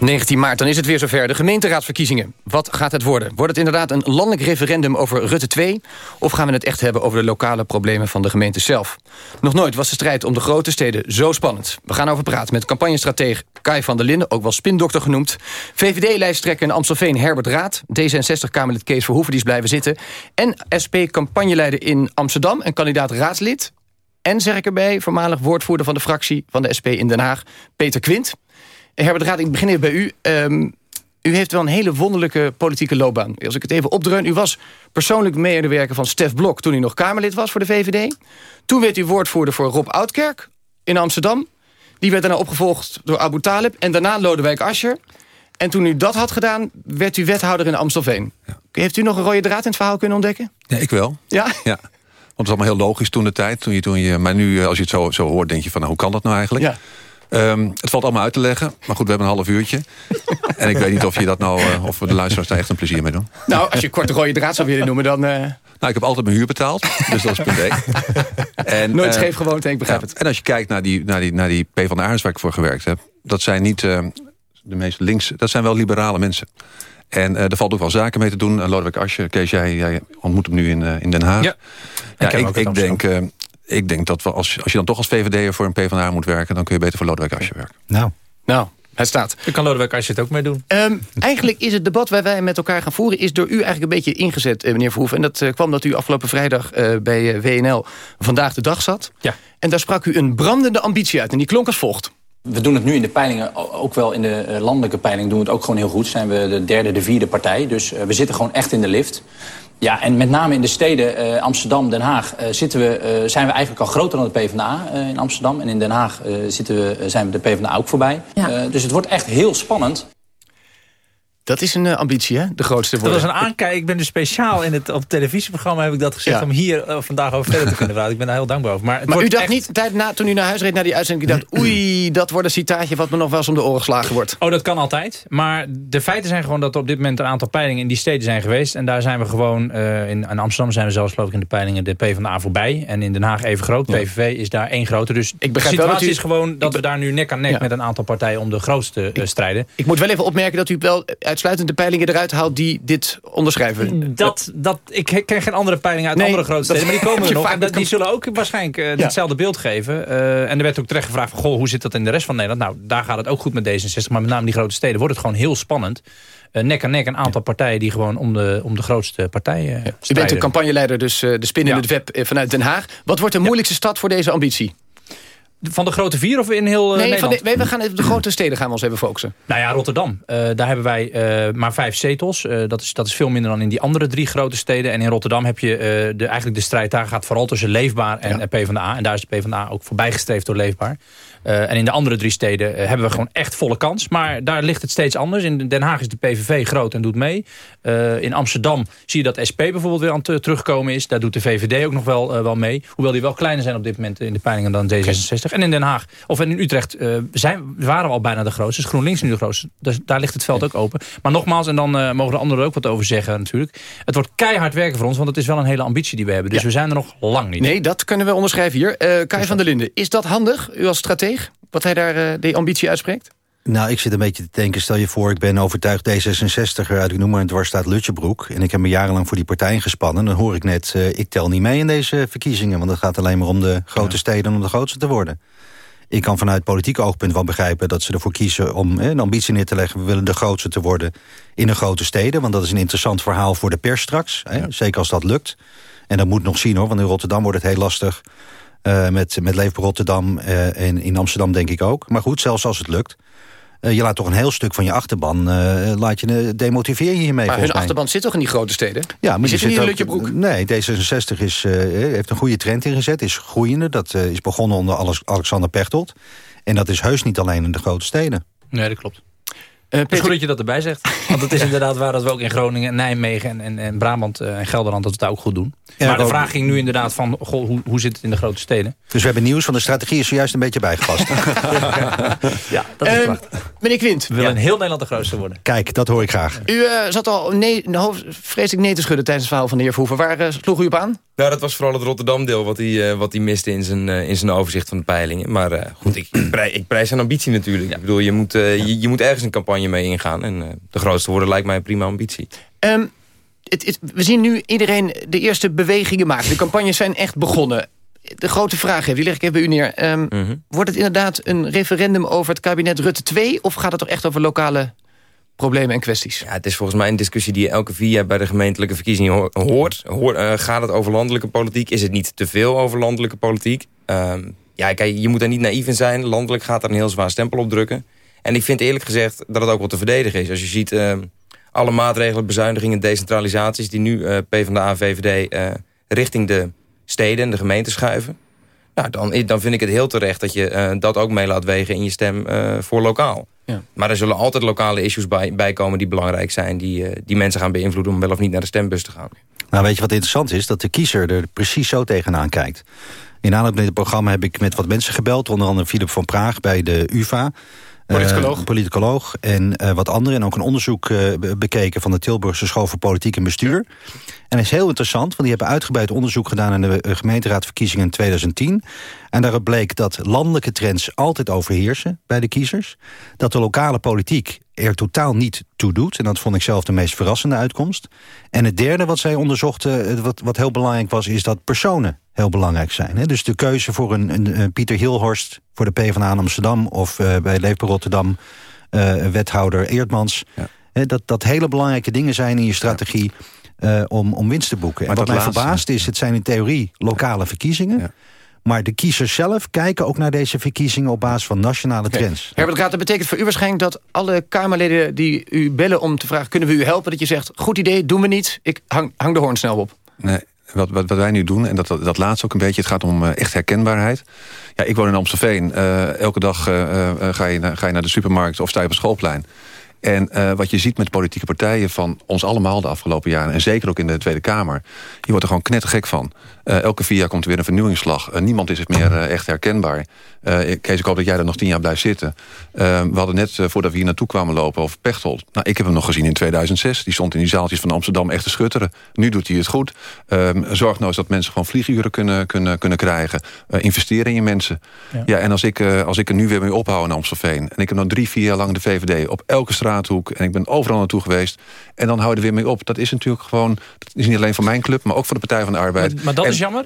19 maart, dan is het weer zover. De gemeenteraadsverkiezingen. Wat gaat het worden? Wordt het inderdaad een landelijk referendum over Rutte 2? Of gaan we het echt hebben over de lokale problemen van de gemeente zelf? Nog nooit was de strijd om de grote steden zo spannend. We gaan over praten met campagnestratege Kai van der Linden... ook wel spindokter genoemd. VVD-lijsttrekker in Amstelveen Herbert Raad. D66-Kamerlid Kees Verhoeven, die is blijven zitten. En SP-campagneleider in Amsterdam en kandidaat raadslid. En zeg ik erbij, voormalig woordvoerder van de fractie van de SP in Den Haag... Peter Quint. Herbert Raad, ik begin even bij u. Ehm, u heeft wel een hele wonderlijke politieke loopbaan. Als ik het even opdreun. U was persoonlijk medewerker van Stef Blok... toen u nog Kamerlid was voor de VVD. Toen werd u woordvoerder voor Rob Oudkerk in Amsterdam. Die werd daarna opgevolgd door Abu Talib. En daarna Lodewijk Asscher. En toen u dat had gedaan, werd u wethouder in Amstelveen. Ja. Heeft u nog een rode draad in het verhaal kunnen ontdekken? Ja, ik wel. Ja? Ja. Want het is allemaal heel logisch toen de tijd. Toen je, toen je, maar nu, als je het zo, zo hoort, denk je van... Nou, hoe kan dat nou eigenlijk? Ja. Um, het valt allemaal uit te leggen. Maar goed, we hebben een half uurtje. en ik weet niet of je dat nou, uh, of we de luisteraars daar echt een plezier mee doen. Nou, als je korte rode draad zou willen noemen, dan... Uh... Nou, ik heb altijd mijn huur betaald. Dus dat is punt één. En, Nooit uh, scheef gewoond, ik begrijp ja, het. En als je kijkt naar die, naar die, naar die P van de Aars waar ik voor gewerkt heb. Dat zijn niet de meest links... Dat zijn wel liberale mensen. En uh, er valt ook wel zaken mee te doen. Uh, Lodewijk Asje, Kees, jij, jij ontmoet hem nu in, uh, in Den Haag. Ja, ja ik, ik denk, ik denk dat we als, als je dan toch als VVD'er voor een PvdA moet werken... dan kun je beter voor Lodewijk Asscher werken. Nou, nou hij staat. Ik kan Lodewijk Asscher het ook mee doen. Um, eigenlijk is het debat waar wij met elkaar gaan voeren... is door u eigenlijk een beetje ingezet, meneer Verhoeven. En dat uh, kwam dat u afgelopen vrijdag uh, bij WNL Vandaag de Dag zat. Ja. En daar sprak u een brandende ambitie uit. En die klonk als volgt. We doen het nu in de peilingen, ook wel in de landelijke peiling... doen we het ook gewoon heel goed. Zijn we de derde, de vierde partij. Dus we zitten gewoon echt in de lift. Ja, en met name in de steden uh, Amsterdam, Den Haag uh, zitten we, uh, zijn we eigenlijk al groter dan de PvdA in Amsterdam. En in Den Haag zitten we, zijn we de PvdA ook voorbij. Ja. dus het wordt echt heel spannend. Dat is een ambitie, hè? De grootste worden. Dat was een aankijk. Ik ben dus speciaal in het, op het televisieprogramma heb ik dat gezegd... Ja. om hier uh, vandaag over verder te kunnen praten. Ik ben daar heel dankbaar over. Maar, het maar u dacht echt... niet, tijd na, toen u naar huis reed naar die uitzending... u dacht, oei, dat wordt een citaatje wat me nog wel eens om de oren geslagen wordt. Oh, dat kan altijd. Maar de feiten zijn gewoon dat er op dit moment een aantal peilingen... in die steden zijn geweest. En daar zijn we gewoon... Uh, in, in Amsterdam zijn we zelfs geloof ik in de peilingen de PvdA voorbij. En in Den Haag even groot. Ja. PVV is daar één groter. Dus ik de situatie wel dat u... is gewoon dat we daar nu nek aan nek... Ja. met een aantal partijen om de grootste strijden. Ik moet wel even opmerken dat u wel uitsluitend de peilingen eruit haalt die dit onderschrijven. Dat, dat, ik ken geen andere peilingen uit Nee, andere grote steden, maar die komen er nog. vaak En dat, die zullen ook waarschijnlijk eh, hetzelfde beeld geven. Eh, en er werd ook terecht gevraagd van, goh, hoe zit dat in de rest van Nederland? Nou, daar gaat het ook goed met D66, maar met name die grote steden wordt het gewoon heel spannend. Eh, nek aan nek een aantal partijen die gewoon om de, om de grootste partijen uh, U bent de campagneleider, dus eh, de spin in het web eh, vanuit Den Haag. Wat wordt de moeilijkste stad voor deze ambitie? Van de grote vier of in heel eh, nee, van Nederland? de, we gaan even op de grote steden gaan we ons even focussen. Nou ja, Rotterdam. Eh, daar hebben wij eh, maar vijf zetels. Dat, is, dat is veel minder dan in die andere drie grote steden. En in Rotterdam heb je de, eigenlijk de strijd... daar gaat vooral tussen Leefbaar en ja. PvdA. En daar is de PvdA ook voorbijgestreefd door Leefbaar. Uh, en in de andere drie steden uh, hebben we gewoon echt volle kans. Maar daar ligt het steeds anders. In Den Haag is de PVV groot en doet mee. Uh, in Amsterdam zie je dat SP bijvoorbeeld weer aan het terugkomen is. Daar doet de VVD ook nog wel, wel mee. Hoewel die wel kleiner zijn op dit moment in de peilingen dan D66. En in Den Haag, of in Utrecht, zijn, waren we al bijna de grootste. Dus GroenLinks nu de grootste. Dus daar ligt het veld ook open. Maar nogmaals, en dan mogen de anderen er ook wat over zeggen natuurlijk. Het wordt keihard werken voor ons, want het is wel een hele ambitie die we hebben. Dus ja. we zijn er nog lang niet. Nee, dat kunnen we onderschrijven hier. Kai van der Linden, is dat handig, u als stratege? Wat hij daar uh, die ambitie uitspreekt? Nou, ik zit een beetje te denken, stel je voor... ik ben overtuigd D66er uit, ik noem maar een dwarsstaat Lutjebroek... en ik heb me jarenlang voor die partij gespannen... dan hoor ik net, uh, ik tel niet mee in deze verkiezingen... want het gaat alleen maar om de grote ja. steden om de grootste te worden. Ik kan vanuit politiek oogpunt wel begrijpen dat ze ervoor kiezen... om eh, een ambitie neer te leggen, we willen de grootste te worden... in de grote steden, want dat is een interessant verhaal voor de pers straks. Hè? Ja. Zeker als dat lukt. En dat moet nog zien, hoor, want in Rotterdam wordt het heel lastig... Uh, met, met Leefbaar Rotterdam uh, en in Amsterdam denk ik ook. Maar goed, zelfs als het lukt. Uh, je laat toch een heel stuk van je achterban... laat je demotiveer je hiermee. Maar hun mij. achterban zit toch in die grote steden? Ja, maar die, die zit niet in Lutjebroek? Nee, D66 is, heeft een goede trend ingezet. Is groeiende. Dat is begonnen onder Alexander Pechtold. En dat is heus niet alleen in de grote steden. Nee, dat klopt. Uh, het is goed dat je dat erbij zegt. Want het is inderdaad waar dat we ook in Groningen, Nijmegen en, en, en Brabant uh, en Gelderland... dat we het daar ook goed doen. Ja, maar de vraag ging nu inderdaad van, goh, hoe, hoe zit het in de grote steden? Dus we hebben nieuws van de strategie is zojuist een beetje bijgepast. ja, dat is um, Meneer Quint. We willen in heel Nederland de grootste worden. Kijk, dat hoor ik graag. U eh, zat al nee, hoofd, vreselijk nee te schudden tijdens het verhaal van de heer Verhoeven. Waar uh, sloeg u op aan? Nou, dat was vooral het Rotterdam-deel wat hij uh, wat hij miste in zijn, in zijn overzicht van de peilingen. Maar goed, ik, ik, prijs, ik prijs zijn ambitie natuurlijk. Ik bedoel, je moet, je, je, moet ergens een campagne mee ingaan. En de grootste worden lijkt mij een prima ambitie. Um, het, het, we zien nu iedereen de eerste bewegingen maken. De campagnes zijn echt begonnen de grote vraag die leg ik even bij u neer. Um, mm -hmm. Wordt het inderdaad een referendum over het kabinet Rutte 2... of gaat het toch echt over lokale problemen en kwesties? Ja, het is volgens mij een discussie die je elke vier jaar... bij de gemeentelijke verkiezingen hoort. Hoor, uh, gaat het over landelijke politiek? Is het niet te veel over landelijke politiek? Um, ja, kijk, je moet er niet naïef in zijn. Landelijk gaat er een heel zwaar stempel op drukken. En ik vind eerlijk gezegd dat het ook wel te verdedigen is. Als je ziet uh, alle maatregelen, bezuinigingen, decentralisaties... die nu uh, PvdA en VVD uh, richting de steden en de gemeente schuiven... Nou, dan, dan vind ik het heel terecht dat je uh, dat ook mee laat wegen in je stem uh, voor lokaal. Ja. Maar er zullen altijd lokale issues bij, bij komen die belangrijk zijn... Die, uh, die mensen gaan beïnvloeden om wel of niet naar de stembus te gaan. Nou, weet je wat interessant is? Dat de kiezer er precies zo tegenaan kijkt. In aanloop naar dit programma heb ik met wat mensen gebeld. Onder andere Philip van Praag bij de UvA. Politicoloog. Uh, politicoloog en uh, wat anderen. En ook een onderzoek uh, bekeken van de Tilburgse School voor Politiek en Bestuur. En dat is heel interessant, want die hebben uitgebreid onderzoek gedaan... aan de gemeenteraadverkiezingen in 2010. En daaruit bleek dat landelijke trends altijd overheersen bij de kiezers. Dat de lokale politiek er totaal niet toe doet. En dat vond ik zelf de meest verrassende uitkomst. En het derde wat zij onderzochten, wat, wat heel belangrijk was... is dat personen heel belangrijk zijn. Hè? Dus de keuze voor een, een, een Pieter Hilhorst voor de PvdA in Amsterdam... of uh, bij Leefbaar Rotterdam uh, wethouder Eerdmans... Ja. Hè, dat, dat hele belangrijke dingen zijn in je strategie... Uh, om, om winst te boeken. Maar en wat mij laatste, verbaast is, het zijn in theorie lokale verkiezingen... Ja. Maar de kiezers zelf kijken ook naar deze verkiezingen... op basis van nationale trends. Okay. Herbert Raad, dat betekent voor u waarschijnlijk dat alle Kamerleden... die u bellen om te vragen, kunnen we u helpen? Dat je zegt, goed idee, doen we niet. Ik hang, hang de hoorn snel op. Nee, wat, wat, wat wij nu doen, en dat, dat, dat laatste ook een beetje... het gaat om uh, echt herkenbaarheid. Ja, ik woon in Amstelveen. Uh, elke dag uh, ga, je naar, ga je naar de supermarkt of sta je op het schoolplein. En uh, wat je ziet met politieke partijen van ons allemaal de afgelopen jaren... en zeker ook in de Tweede Kamer, je wordt er gewoon knettergek van. Uh, elke vier jaar komt er weer een vernieuwingsslag. Uh, niemand is het meer echt herkenbaar. Kees, ik hoop dat jij er nog tien jaar blijft zitten. we hadden net, voordat we hier naartoe kwamen lopen, over Pechtold. Nou, ik heb hem nog gezien in 2006. Die stond in die zaaltjes van Amsterdam echt te schutteren. Nu doet hij het goed. zorg nou eens dat mensen gewoon vlieguren kunnen, kunnen, kunnen krijgen. investeren in je mensen. Ja, ja en als ik, als ik er nu weer mee ophoud in Amstelveen... en ik heb nog drie, vier jaar lang de VVD op elke straat en ik ben overal naartoe geweest. En dan hou je er weer mee op. Dat is natuurlijk gewoon... Dat is niet alleen voor mijn club, maar ook voor de Partij van de Arbeid. Maar, maar dat en, is jammer.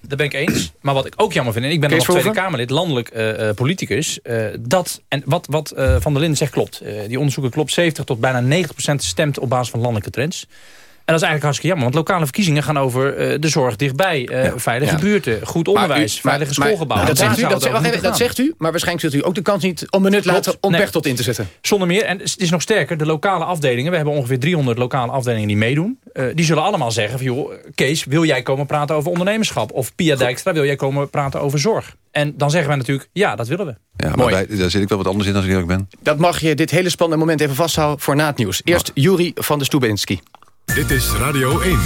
Daar ben ik eens. Maar wat ik ook jammer vind... en ik ben nog Tweede Kamerlid, landelijk uh, politicus... Uh, dat, en wat, wat uh, Van der Linden zegt klopt. die onderzoeken klopt. 70 tot bijna 90% stemt op basis van landelijke trends. En dat is eigenlijk hartstikke jammer. Want lokale verkiezingen gaan over uh, de zorg dichtbij. Uh, ja. Veilige ja. buurten, goed onderwijs, u, veilige maar, schoolgebouwen. dat, zegt u, dat, zegt, even, dat zegt u, maar waarschijnlijk zult u ook de kans niet onbenut laten om nee. Pechtold in te zetten. Zonder meer. En het is nog sterker, de lokale afdelingen. We hebben ongeveer 300 lokale afdelingen die meedoen. Uh, die zullen allemaal zeggen van, joh, Kees, wil jij komen praten over ondernemerschap? Of Pia Dijkstra, wil jij komen praten over zorg? En dan zeggen wij natuurlijk, ja, dat willen we. Ja, maar Mooi. Daar zit ik wel wat anders in als ik eerlijk ben. Dat mag je dit hele spannende moment even vasthouden voor na het nieuws. Eerst Juri van de Stubenski. Dit is Radio 1.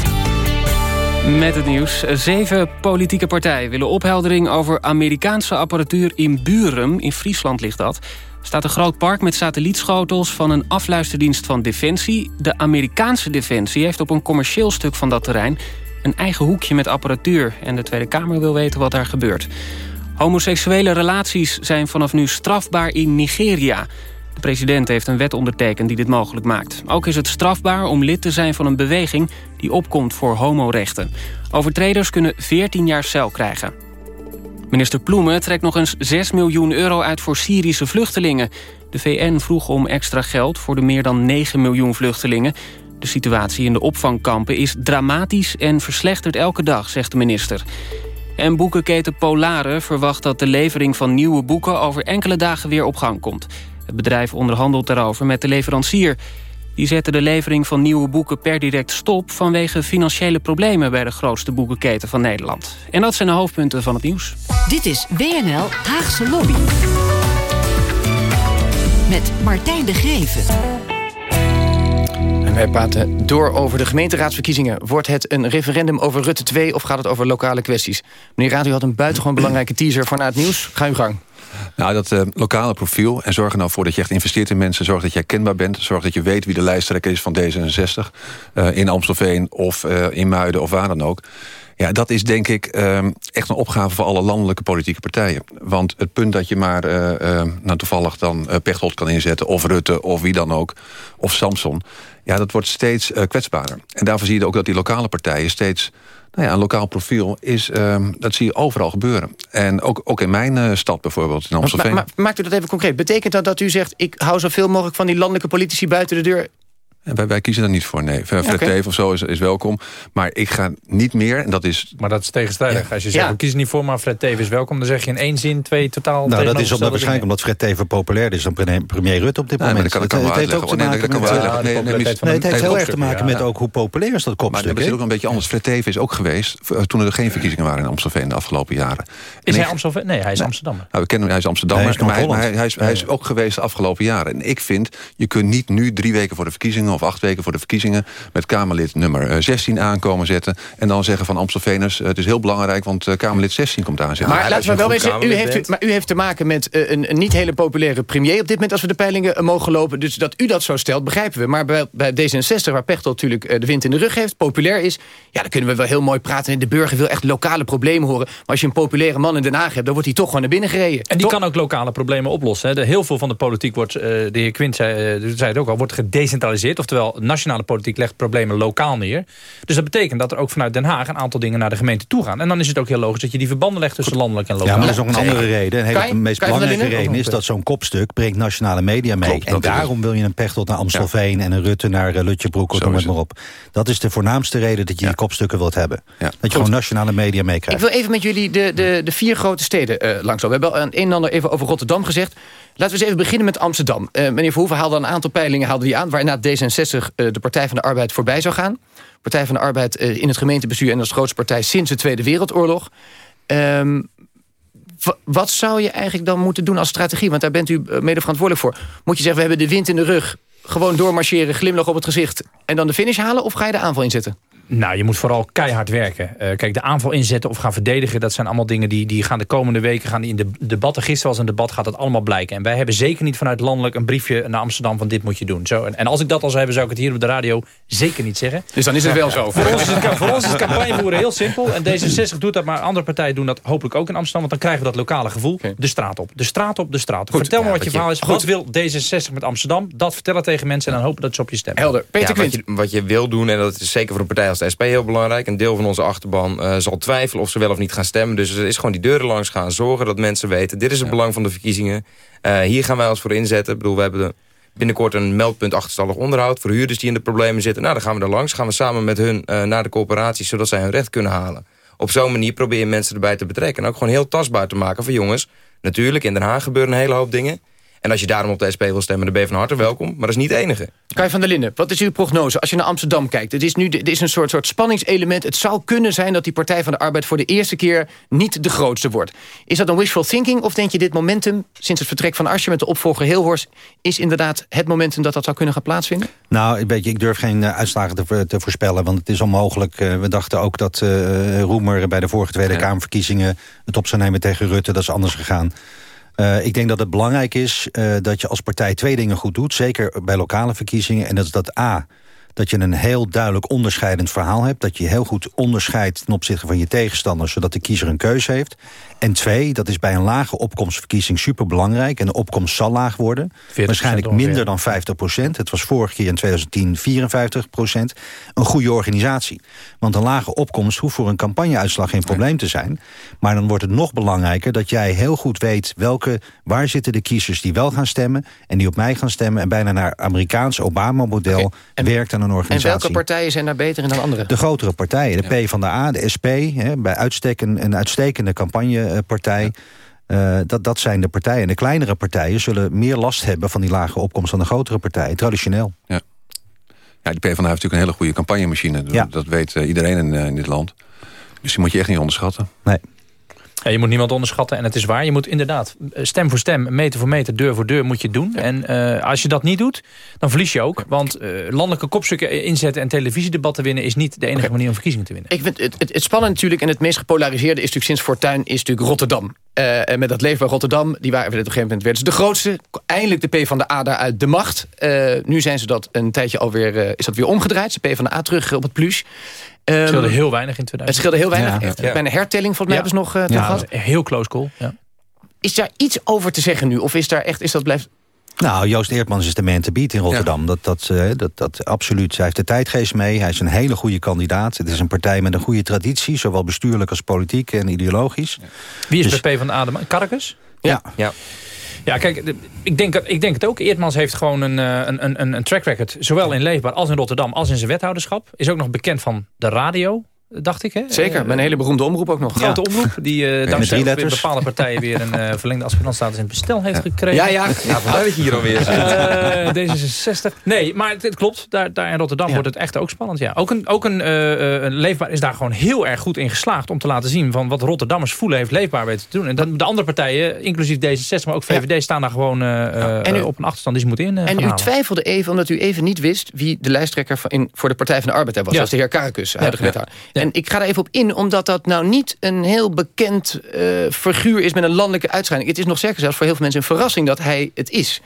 Met het nieuws. Zeven politieke partijen willen opheldering over Amerikaanse apparatuur in Burum. In Friesland ligt dat. Er staat een groot park met satellietschotels van een afluisterdienst van Defensie. De Amerikaanse Defensie heeft op een commercieel stuk van dat terrein... een eigen hoekje met apparatuur. En de Tweede Kamer wil weten wat daar gebeurt. Homoseksuele relaties zijn vanaf nu strafbaar in Nigeria... De president heeft een wet ondertekend die dit mogelijk maakt. Ook is het strafbaar om lid te zijn van een beweging die opkomt voor homorechten. Overtreders kunnen 14 jaar cel krijgen. Minister Ploemen trekt nog eens 6 miljoen euro uit voor Syrische vluchtelingen. De VN vroeg om extra geld voor de meer dan 9 miljoen vluchtelingen. De situatie in de opvangkampen is dramatisch en verslechtert elke dag, zegt de minister. En boekenketen Polare verwacht dat de levering van nieuwe boeken... over enkele dagen weer op gang komt. Het bedrijf onderhandelt daarover met de leverancier. Die zette de levering van nieuwe boeken per direct stop... vanwege financiële problemen bij de grootste boekenketen van Nederland. En dat zijn de hoofdpunten van het nieuws. Dit is WNL Haagse Lobby. Met Martijn de Greven. En wij praten door over de gemeenteraadsverkiezingen. Wordt het een referendum over Rutte 2 of gaat het over lokale kwesties? Meneer Raad, u had een buitengewoon belangrijke teaser voor na het nieuws. Ga uw gang. Nou, dat uh, lokale profiel. En zorg er nou voor dat je echt investeert in mensen. Zorg dat jij kenbaar bent. Zorg dat je weet wie de lijsttrekker is van D66. Uh, in Amstelveen of uh, in Muiden of waar dan ook. Ja, dat is denk ik uh, echt een opgave voor alle landelijke politieke partijen. Want het punt dat je maar nou, toevallig dan Pechtold kan inzetten... of Rutte of wie dan ook, of Samson... ja, dat wordt steeds kwetsbaarder. En daarvoor zie je ook dat die lokale partijen steeds... Nou ja, een lokaal profiel is, uh, dat zie je overal gebeuren. En ook, ook in mijn uh, stad bijvoorbeeld, in Amstelveen. Maar, maar, maakt u dat even concreet? Betekent dat dat u zegt... ik hou zoveel mogelijk van die landelijke politici buiten de deur... Wij, wij, kiezen daar niet voor, nee. Fred okay. Teven of zo is, is, welkom. Maar ik ga niet meer, en dat is... Maar dat is tegenstrijdig. Ja. Als je zegt, ja. we kiezen niet voor, maar Fred Teven is welkom... dan zeg je in één zin twee totaal Nou, dat is omdat, waarschijnlijk omdat Fred Teven populair is... dan premier Rutte op dit nee, moment. dat kan ik het, het heeft ook te maken met... Nee, nee, het heeft heel erg te maken met ook hoe populair is dat kopstuk. Maar het is ook een beetje anders. Fred Teven is ook geweest... toen er geen verkiezingen waren in Amstelveen de afgelopen jaren. Is hij Amstelveen? Nee, hij is Amsterdammer. Nou, we kennen hij is Amsterdammer. Maar hij is ook geweest de afgelopen jaren. En ik vind, je kunt niet nu drie weken voor de verkiezingen... of acht weken voor de verkiezingen met Kamerlid nummer 16 eh, aankomen zetten... en dan zeggen van Amstelveners, het is heel belangrijk... want eh, Kamerlid 16 komt aanzetten. Maar laten we wel weten, u heeft, maar u heeft te maken met eh, een, een, niet hele populaire premier... op dit moment als we de peilingen mogen lopen. Dus dat u dat zo stelt, begrijpen we. Maar bij, bij D66, waar Pechtold natuurlijk de wind in de rug heeft... populair is, ja, dan kunnen we wel heel mooi praten. De burger wil echt lokale problemen horen. Maar als je een populaire man in Den Haag hebt... dan wordt hij toch gewoon naar binnen gereden. En die kan ook lokale problemen oplossen. Hè. De, heel veel van de politiek wordt, uh, de heer Quint zei, uh, zei het ook al... wordt gedecentraliseerd, oftewel nationale politiek legt problemen lokaal neer. Dus dat betekent dat er ook vanuit Den Haag een aantal dingen naar de gemeente toe gaan. En dan is het ook heel logisch dat je die verbanden legt tussen landelijk en lokaal. Ja, maar er is ook een andere reden. Een hele, de meest belangrijke reden is dat zo'n kopstuk brengt nationale media mee. Klopt, en daarom wil je een Pechtold naar Amstelveen ja. en een Rutte naar uh, Lutjebroek, of noem het maar op. Dat is de voornaamste reden dat je die kopstukken wilt hebben. Dat je gewoon nationale media meekrijgt. Ik wil even met jullie de, de, de vier grote steden uh, langslopen. We hebben al een en ander even over Rotterdam gezegd. Laten we eens even beginnen met Amsterdam. Uh, meneer Verhoeven haalde een aantal peilingen haalde die aan... waarna D66 uh, de Partij van de Arbeid voorbij zou gaan. Partij van de Arbeid uh, in het gemeentebestuur... en als grootste partij sinds de Tweede Wereldoorlog. Um, wat zou je eigenlijk dan moeten doen als strategie? Want daar bent u mede verantwoordelijk voor. Moet je zeggen, we hebben de wind in de rug... gewoon doormarcheren, glimlach op het gezicht... en dan de finish halen? Of ga je de aanval inzetten? Nou, je moet vooral keihard werken. Uh, kijk, de aanval inzetten of gaan verdedigen... dat zijn allemaal dingen die, die gaan de komende weken... gaan die in de debatten, gisteren was een debat, gaat dat allemaal blijken. En wij hebben zeker niet vanuit landelijk een briefje naar Amsterdam... van dit moet je doen. Zo, en, en als ik dat al zou hebben, zou ik het hier op de radio zeker niet zeggen. Dus dan is het wel zo. voor, ons is het, voor ons is campagne voeren heel simpel. En D66 doet dat, maar andere partijen doen dat hopelijk ook in Amsterdam. Want dan krijgen we dat lokale gevoel. Okay. De straat op, de straat op, de straat op. Goed, vertel ja, me wat je verhaal is. Goed. Wat wil D66 met Amsterdam? Dat vertellen tegen mensen en dan hopen dat ze op je stemmen. Helder. Peter ja, wat, je, wat je wil doen, en dat is zeker voor een partij als de SP heel belangrijk een deel van onze achterban uh, zal twijfelen of ze wel of niet gaan stemmen. Dus er is gewoon die deuren langs gaan. Zorgen dat mensen weten, dit is het ja. belang van de verkiezingen. Uh, hier gaan wij ons voor inzetten. Ik bedoel, we hebben de, binnenkort een meldpunt achterstallig onderhoud... voor huurders die in de problemen zitten. Nou, dan gaan we er langs. Gaan we samen met hun uh, naar de coöperatie... zodat zij hun recht kunnen halen. Op zo'n manier probeer je mensen erbij te betrekken. En ook gewoon heel tastbaar te maken van jongens... natuurlijk, in Den Haag gebeuren een hele hoop dingen... En als je daarom op de SP wil stemmen, dan ben je van harte welkom. Maar dat is niet het enige. Kai van der Linden, wat is uw prognose als je naar Amsterdam kijkt? Het is nu het is een soort, soort spanningselement. Het zou kunnen zijn dat die Partij van de Arbeid voor de eerste keer niet de grootste wordt. Is dat een wishful thinking of denk je dit momentum... sinds het vertrek van Asje met de opvolger Heelhorst... is inderdaad het momentum dat dat zou kunnen gaan plaatsvinden? Nou, weet je, ik durf geen uh, uitslagen te, te, voorspellen, want het is onmogelijk. Uh, we dachten ook dat uh, Roemer bij de vorige Tweede ja. Kamerverkiezingen... het op zou nemen tegen Rutte, dat is anders gegaan. Uh, ik denk dat het belangrijk is uh, dat je als partij twee dingen goed doet. Zeker bij lokale verkiezingen. En dat is dat A, dat je een heel duidelijk onderscheidend verhaal hebt. Dat je heel goed onderscheidt ten opzichte van je tegenstanders... zodat de kiezer een keuze heeft. En twee, dat is bij een lage opkomstverkiezing superbelangrijk. En de opkomst zal laag worden. Waarschijnlijk minder dan 50 procent. Het was vorig keer in 2010 54 procent. Een goede organisatie. Want een lage opkomst hoeft voor een campagneuitslag geen probleem te zijn. Maar dan wordt het nog belangrijker dat jij heel goed weet... welke, waar zitten de kiezers die wel gaan stemmen... en die op mij gaan stemmen. En bijna naar Amerikaans Obama-model okay. werkt aan een organisatie. En welke partijen zijn daar beter in dan andere? De grotere partijen. De ja. P van de A, de SP. Hè, bij uitstek een, een uitstekende campagnepartij. Uh, dat, dat zijn de partijen. De kleinere partijen zullen meer last hebben van die lage opkomst dan de grotere partijen, traditioneel. Ja. Ja, die PvdA heeft natuurlijk een hele goede campagnemachine. Ja. Dat weet uh, iedereen in, uh, in, dit land. Dus die moet je echt niet onderschatten. Nee. Ja, je moet niemand onderschatten en het is waar. Je moet inderdaad stem voor stem, meter voor meter, deur voor deur moet je doen. En uh, als je dat niet doet, dan verlies je ook. Want uh, landelijke kopstukken inzetten en televisiedebatten winnen... is niet de enige okay. manier om verkiezingen te winnen. Ik vind het, het, het spannend natuurlijk en het meest gepolariseerde... is natuurlijk sinds Fortuin is natuurlijk Rotterdam. Uh, en met dat leefbaar Rotterdam, die waren op een gegeven moment werden ze de grootste. Eindelijk de P van de A daar uit de macht. nu zijn ze dat een tijdje alweer, is dat weer omgedraaid. De P van de A terug op het plus. Um, het scheelde heel weinig in 2000. Het scheelde heel weinig. Ja. Ja. Bij een hertelling volgens mij hebben ze nog uh, ja, gehad. Heel close call. Ja. Is daar iets over te zeggen nu? Of is daar echt, is dat blijft... Nou, Joost Eertmans is de man to beat in Rotterdam. Ja. Dat, dat, uh, dat, dat absoluut. Hij heeft de tijdgeest mee. Hij is een hele goede kandidaat. Het is een partij met een goede traditie. Zowel bestuurlijk als politiek en ideologisch. Wie is dus, bij P van de Adem? Karkens? Ja. ja. Ja, kijk, ik denk, ik denk het ook. Eertmans heeft gewoon een, een, een, een track record. Zowel in Leefbaar als in Rotterdam als in zijn wethouderschap. Is ook nog bekend van de radio dacht ik. Hè? Zeker, met een hele beroemde omroep ook nog. Grote ja. omroep, die uh, dankzij weer bepaalde partijen weer een uh, verlengde aspirantstatus in bestel heeft gekregen. Ja, ja. ja vandaar dat je hier alweer zit. Uh, D66. Nee, maar het klopt. Daar, daar in Rotterdam ja. wordt het echt ook spannend. Ja. Ook, een, ook een, een leefbaar is daar gewoon heel erg goed in geslaagd om te laten zien van wat Rotterdammers voelen heeft leefbaar weten te doen. En dan, de andere partijen, inclusief D66, maar ook VVD, ja. staan daar gewoon en u, op een achterstand die ze moeten in. en u twijfelde even, omdat u even niet wist wie de lijsttrekker van in, voor de Partij van de Arbeid was. Dat was de heer Karakus, huidige wethouder. En ik ga er even op in, omdat dat nou niet een heel bekend uh, figuur is met een landelijke uitschijning. Het is nog zeker zelfs voor heel veel mensen een verrassing dat hij het is.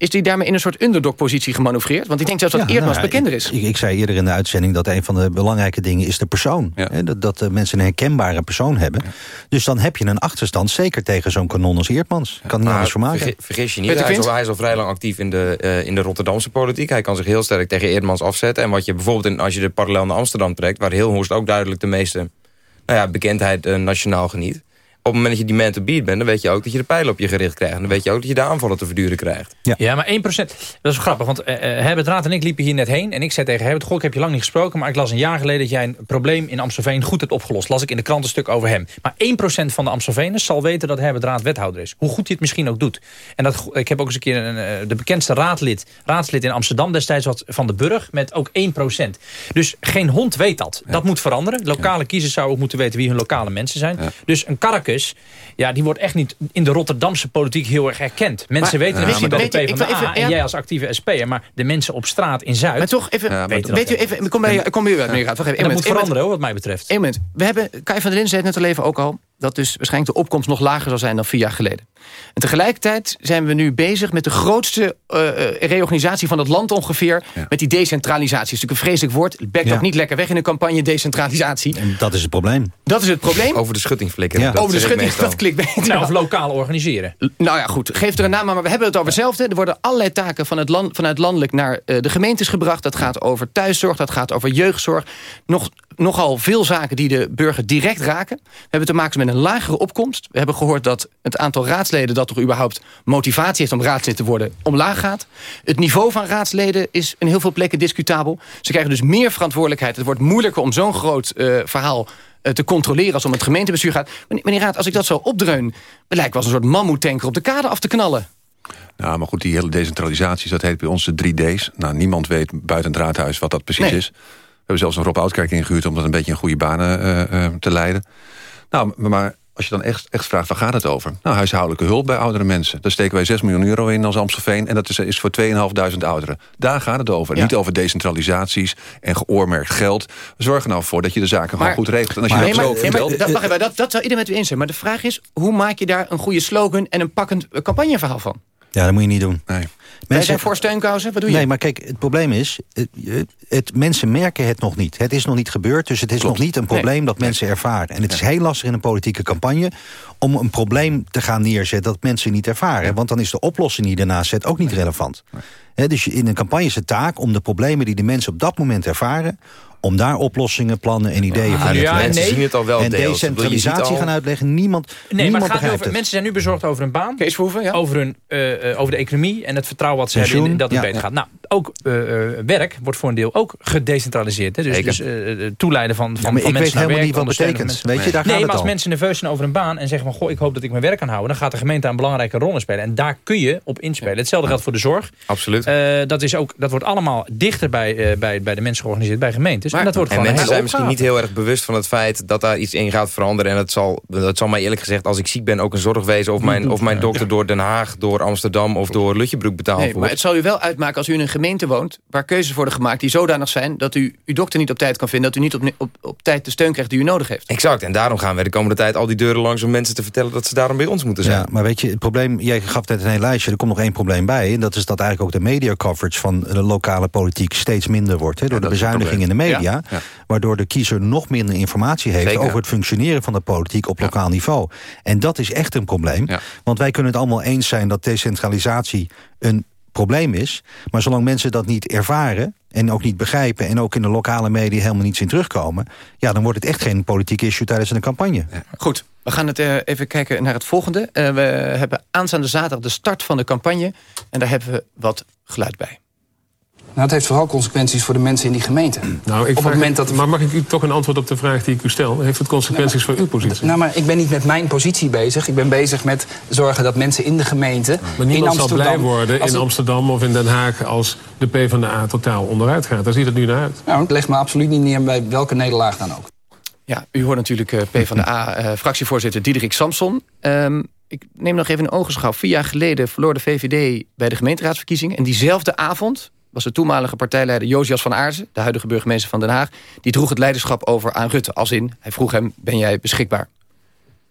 Is hij daarmee in een soort underdog-positie gemanoeuvreerd? Want ik denk zelfs dat ja, Eerdmans nou, bekender is. Ik, ik, zei eerder in de uitzending dat een van de belangrijke dingen is de persoon. Ja. Dat, dat mensen een herkenbare persoon hebben. Ja. Dus dan heb je een achterstand, zeker tegen zo'n kanon als Eerdmans. Kan niet anders voor maken. Vergis, vergis je niet, hij is, al, hij is, al, vrij lang actief in de, uh, in de Rotterdamse politiek. Hij kan zich heel sterk tegen Eerdmans afzetten. En wat je bijvoorbeeld, in, als je de parallel naar Amsterdam trekt... waar Hilhorst ook duidelijk de meeste nou ja, bekendheid uh, nationaal geniet. Op het moment dat je die man to beat bent... dan weet je ook dat je de pijlen op je gericht krijgt. En dan weet je ook dat je de aanvallen te verduren krijgt. Ja, ja maar 1%, dat is grappig. Want uh, Herbert Raad en ik liepen hier net heen. En ik zei tegen Herbert, goh, ik heb je lang niet gesproken... maar ik las een jaar geleden dat jij een probleem in Amstelveen goed hebt opgelost. Las ik in de krant een stuk over hem. Maar 1% van de Amstelveners zal weten dat Herbert Raad wethouder is. Hoe goed hij het misschien ook doet. En dat, ik heb ook eens een keer een, de bekendste raadlid, raadslid in Amsterdam destijds... wat van de Burg, met ook 1%. Dus geen hond weet dat. Ja. Dat moet veranderen. Lokale ja. kiezers zouden ook moeten weten wie hun lokale mensen zijn. Ja. Dus een Ja, die wordt echt niet in de Rotterdamse politiek heel erg erkend. Mensen maar, weten misschien dat de P van de A en jij als actieve SP'er... maar de mensen op straat in Zuid... Maar toch even, ja, weet, weet u even, kom bij, kom bij u uit, meneer even, dat moet veranderen, hoor, wat mij betreft. Eén moment. We hebben, Kai van der Linden zei het net al even ook al... dat dus waarschijnlijk de opkomst nog lager zal zijn dan vier jaar geleden. En tegelijkertijd zijn we nu bezig met de grootste uh, reorganisatie van het land ongeveer... Ja. met die decentralisatie. Dat is natuurlijk een vreselijk woord. Het bekt ja. ook niet lekker weg in een campagne decentralisatie. En dat is het probleem. Dat is het probleem. Over de schutting flikkeren. Ja. Over de schutting, dat klikt beter. Nou, of lokaal organiseren. Nou ja, goed. Geef er een naam aan, maar we hebben het over hetzelfde. Er worden allerlei taken van het land, vanuit landelijk naar uh, de gemeentes gebracht. Dat gaat over thuiszorg, dat gaat over jeugdzorg. Nog, nogal veel zaken die de burger direct raken. We hebben te maken met een lagere opkomst. We hebben gehoord dat het aantal raadsleden... dat toch überhaupt motivatie heeft om raadslid te worden, omlaag gaat. Het niveau van raadsleden is in heel veel plekken discutabel. Ze krijgen dus meer verantwoordelijkheid. Het wordt moeilijker om zo'n groot uh, verhaal te controleren als om het gemeentebestuur gaat. Meneer Raad, als ik dat zo opdreun... het lijkt wel een soort mammoetanker op de kade af te knallen. Nou, maar goed, die hele decentralisatie, dat heet bij ons de 3D's. Nou, niemand weet buiten het raadhuis wat dat precies nee. is. We hebben zelfs een Rob Oudkerk ingehuurd... om dat een beetje in goede banen uh, uh, te leiden. Nou, maar als je dan echt, echt vraagt, waar gaat het over? Nou, huishoudelijke hulp bij oudere mensen. Daar steken wij 6 miljoen euro in als Amstelveen... en dat is, is voor 2.500 ouderen. Daar gaat het over. Ja. Niet over decentralisaties en geoormerkt geld. Zorg er nou voor dat je de zaken maar, gewoon goed regelt. En als maar, je nee, dat nee, maar, dat, wacht even, dat, dat zou iedereen met u eens zijn. Maar de vraag is, hoe maak je daar een goede slogan... en een pakkend campagneverhaal van? Ja, dat moet je niet doen. Nee. Mensen zijn voor steunkousen? Wat doe je? Nee, maar kijk, het probleem is... Het, het, mensen merken het nog niet. Het is nog niet gebeurd, dus het is Klopt. nog niet een probleem nee. dat mensen ervaren. En het is heel lastig in een politieke campagne... om een probleem te gaan neerzetten dat mensen niet ervaren. Want dan is de oplossing die je daarnaast zet ook niet relevant. He, dus in een campagne is het taak om de problemen die de mensen op dat moment ervaren om daar oplossingen, plannen en ideeën ah, voor ja, te nee. zien het al wel en deels. decentralisatie gaan uitleggen. Niemand, nee, niemand maar het gaat over, het. mensen zijn nu bezorgd over een baan, Kees Verhoeven, ja. over, hun, uh, over de economie en het vertrouwen wat ze Pensioen, hebben in, dat het ja, beter ja. gaat. Nou, ook eh, eh, werk wordt voor een deel ook gedecentraliseerd. Hè? Dus, dus eh, eh, toeleiden van, van, Ja, maar van ik mensen weet naar helemaal werk, niet wat betekent. van mensen. Weet je, daar nee, gaat maar het als al. mensen nerveus zijn over een baan en zeggen van... goh, ik hoop dat ik mijn werk kan houden... dan gaat de gemeente een belangrijke rol in spelen. En daar kun je op inspelen. Hetzelfde geldt voor de zorg. Absoluut. Eh, dat, is ook, dat wordt allemaal dichter bij, eh, bij, bij de mensen georganiseerd, bij gemeentes. En dat wordt en gewoon mensen zijn misschien niet heel erg bewust van het feit dat daar iets in gaat veranderen. En het zal, dat zal mij eerlijk gezegd, als ik ziek ben, ook een zorg wezen. Of mijn, of mijn dokter door Den Haag, door Amsterdam of door Lutjebroek betaald Nee, wordt. maar het zal u wel uitmaken als u in een gemeente woont... waar keuzes worden gemaakt die zodanig zijn... dat u uw dokter niet op tijd kan vinden... dat u niet op, op, op tijd de steun krijgt die u nodig heeft. Exact, en daarom gaan we de komende tijd al die deuren langs... om mensen te vertellen dat ze daarom bij ons moeten zijn. Ja, maar weet je, het probleem, jij gaf net een heel lijstje, er komt nog één probleem bij. En dat is dat eigenlijk ook de media coverage van de lokale politiek steeds minder wordt. Hè, door de dat bezuiniging in de media. Ja, ja. Waardoor de kiezer nog minder informatie heeft Zeker. over het functioneren van de politiek op lokaal niveau. En dat is echt een probleem. Want wij kunnen het allemaal eens zijn dat decentralisatie een probleem is. Maar zolang mensen dat niet ervaren en ook niet begrijpen... en ook in de lokale media helemaal niet zien terugkomen... ja, dan wordt het echt geen politiek issue tijdens een campagne. Goed, we gaan het eh, even kijken naar het volgende. Eh, we hebben aanstaande zaterdag de start van de campagne. En daar hebben we wat geluid bij. Nou, het heeft vooral consequenties voor de mensen in die gemeente. Nou, ik Op het moment dat- Maar mag ik u toch een antwoord op de vraag die ik u stel? Heeft het consequenties voor uw positie? Nou, maar ik ben niet met mijn positie bezig. Ik ben bezig met zorgen dat mensen in de gemeente... Maar in niemand zal Amsterdam, blij worden in het- Amsterdam of in Den Haag... als de PvdA totaal onderuit gaat. Daar ziet het nu naar uit. Nou, ik leg me absoluut niet neer bij welke nederlaag dan ook. Ja, u hoort natuurlijk eh, PvdA-fractievoorzitter Diederik Samson. Ehm, ik neem nog even een ogenschouw. Vier jaar geleden verloor de VVD bij de gemeenteraadsverkiezingen. En diezelfde avond was de toenmalige partijleider Josias van Aarzen... de huidige burgemeester van Den Haag... die droeg het leiderschap over aan Rutte. Als in, hij vroeg hem, ben jij beschikbaar?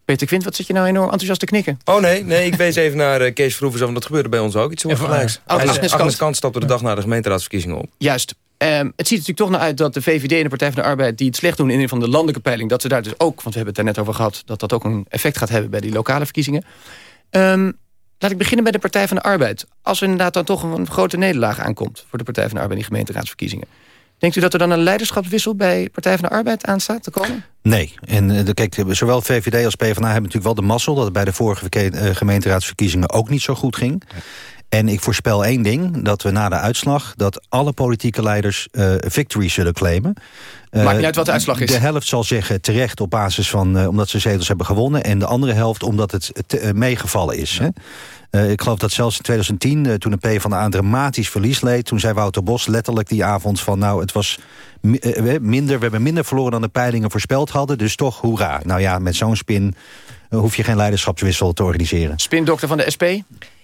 Peter Quint, wat zit je nou enorm enthousiast te knikken? Oh nee, nee, ik wees even naar eh, Kees Verhoeven, want dat gebeurde bij ons ook. Iets soortgelijks. Oh, Hij- Agnes Kant. Agnes Kant stapte de dag na de gemeenteraadsverkiezingen op. Juist. Ehm, het ziet er natuurlijk toch naar uit dat de VVD en de Partij van de Arbeid... die het slecht doen in een van de landelijke peiling... dat ze daar dus ook, want we hebben het daar net over gehad... dat dat ook een effect gaat hebben bij die lokale verkiezingen. Ehm, laat ik beginnen bij de Partij van de Arbeid. Als er inderdaad dan toch een grote nederlaag aankomt... voor de Partij van de Arbeid in die gemeenteraadsverkiezingen... denkt u dat er dan een leiderschapswissel bij Partij van de Arbeid aan staat te komen? Nee. En eh, de- kijk, zowel VVD als PvdA hebben natuurlijk wel de mazzel... dat het bij de vorige eh, gemeenteraadsverkiezingen ook niet zo goed ging. En ik voorspel één ding, dat we na de uitslag... dat alle politieke leiders eh, victory zullen claimen. Eh, Maakt niet uit wat de uitslag is. De helft zal zeggen terecht op basis van... eh, omdat ze zetels hebben gewonnen... en de andere helft omdat het te- eh, meegevallen is. Hè? Eh, ik geloof dat zelfs in 2010, eh, toen de PvdA een dramatisch verlies leed... toen zei Wouter Bos letterlijk die avond van... nou, het was eh, minder, we hebben minder verloren dan de peilingen voorspeld hadden... dus toch hoera. Nou ja, met zo'n spin eh, hoef je geen leiderschapswissel te organiseren. Spindokter van de SP?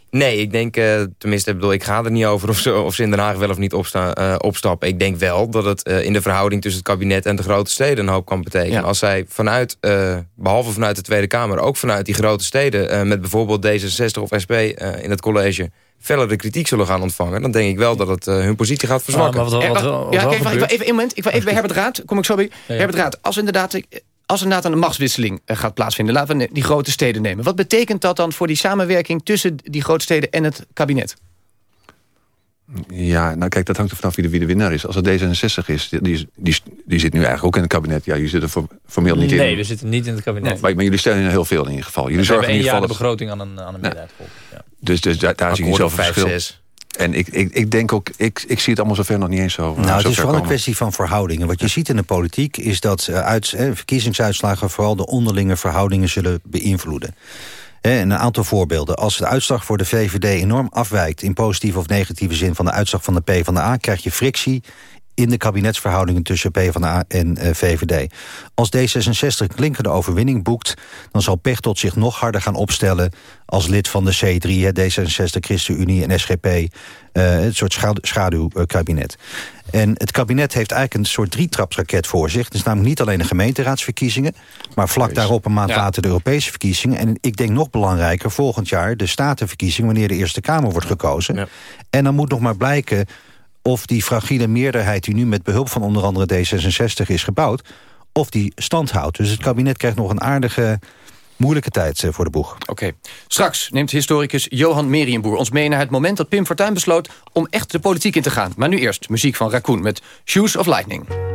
Nee, ik denk, eh, tenminste, ik bedoel, ik ga er niet over of ze, of ze in Den Haag wel of niet opsta, eh, opstappen. Ik denk wel dat het eh, in de verhouding tussen het kabinet en de grote steden een hoop kan betekenen. Als zij vanuit, eh, behalve vanuit de Tweede Kamer, ook vanuit die grote steden, eh, met bijvoorbeeld D66 of SP eh, in het college, fellere kritiek zullen gaan ontvangen, dan denk ik wel dat het eh, hun positie gaat verzwakken. Eh, wacht, ja, kijk, wacht, even, even een moment. Ik wil even bij Herbert Raad. Kom ik zo bij. ja. Herbert Raad, als inderdaad, als inderdaad een machtswisseling eh, gaat plaatsvinden... laten we die grote steden nemen. Wat betekent dat dan voor die samenwerking tussen die grote steden en het kabinet? Ja, nou kijk, dat hangt er vanaf wie de, wie de winnaar is. Als het D66 is, die, die, die, die zit nu eigenlijk ook in het kabinet. Ja, jullie zitten for- formeel niet in. Nee, we zitten niet in het kabinet. Maar, maar jullie steunen heel veel in ieder geval. Jullie we zorgen hebben in één ieder jaar de geval... dat- begroting aan een, aan een. Ja. Dus, dus daar, daar zie je niet zoveel verschil. 5, 6. En ik, ik, ik denk ook, ik, ik zie het allemaal zover nog niet eens zo. Nou, het is vooral een kwestie van verhoudingen. Wat je ziet in de politiek is dat eh, uit, eh, verkiezingsuitslagen... vooral de onderlinge verhoudingen zullen beïnvloeden. En een aantal voorbeelden. Als de uitslag voor de VVD enorm afwijkt... in positieve of negatieve zin van de uitslag van de PvdA... krijg je frictie in de kabinetsverhoudingen tussen PvdA en eh, VVD. Als D66 een klinkende overwinning boekt... dan zal Pechtold zich nog harder gaan opstellen... als lid van de C3, hè, D66, ChristenUnie en SGP... eh, het soort schadu- schaduwkabinet. En het kabinet heeft eigenlijk een soort drietrapsraket voor zich. Het is namelijk niet alleen de gemeenteraadsverkiezingen... maar vlak daarop een maand Ja. later de Europese verkiezingen. En ik denk nog belangrijker, volgend jaar de statenverkiezingen... wanneer de Eerste Kamer wordt gekozen. En dan moet nog maar blijken of die fragiele meerderheid... die nu met behulp van onder andere D66 is gebouwd... of die stand houdt. Dus het kabinet krijgt nog een aardige moeilijke tijd eh, voor de boeg. Oké. Straks neemt historicus Johan Merienboer ons mee naar het moment dat Pim Fortuyn besloot om echt de politiek in te gaan. Maar nu eerst muziek van Raccoon met Shoes of Lightning.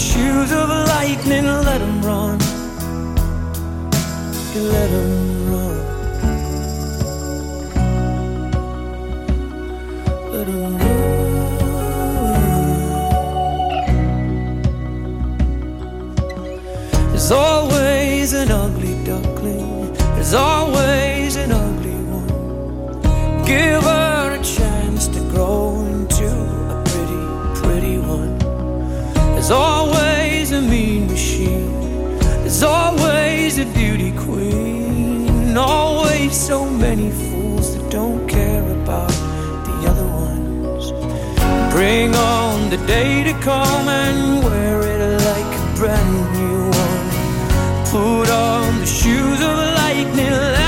shoes of lightning, let them run. Let them run. Let 'em run. There's always an ugly duckling. There's always an ugly one. Give her always a beauty queen. Always so many fools that don't care about the other ones. Bring on the day to come and wear it like a brand new one. Put on the shoes of lightning,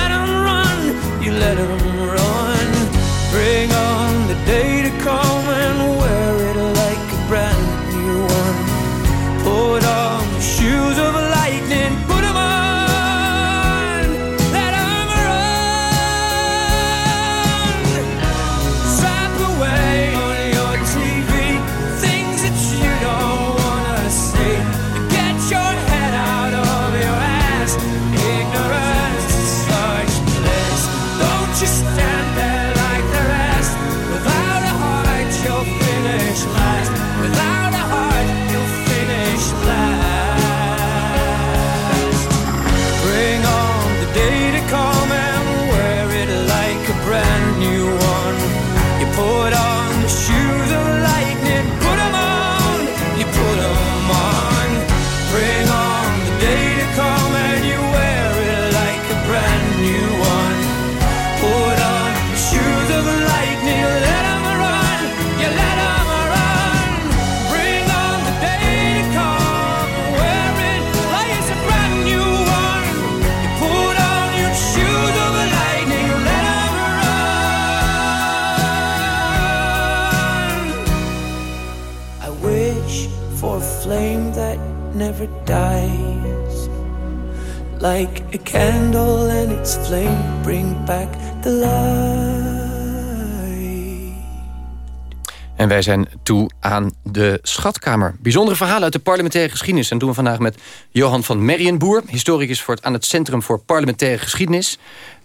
wij zijn toe aan de Schatkamer. Bijzondere verhalen uit de parlementaire geschiedenis. En doen we vandaag met Johan van Merrienboer... historicus voor het, aan het Centrum voor Parlementaire Geschiedenis.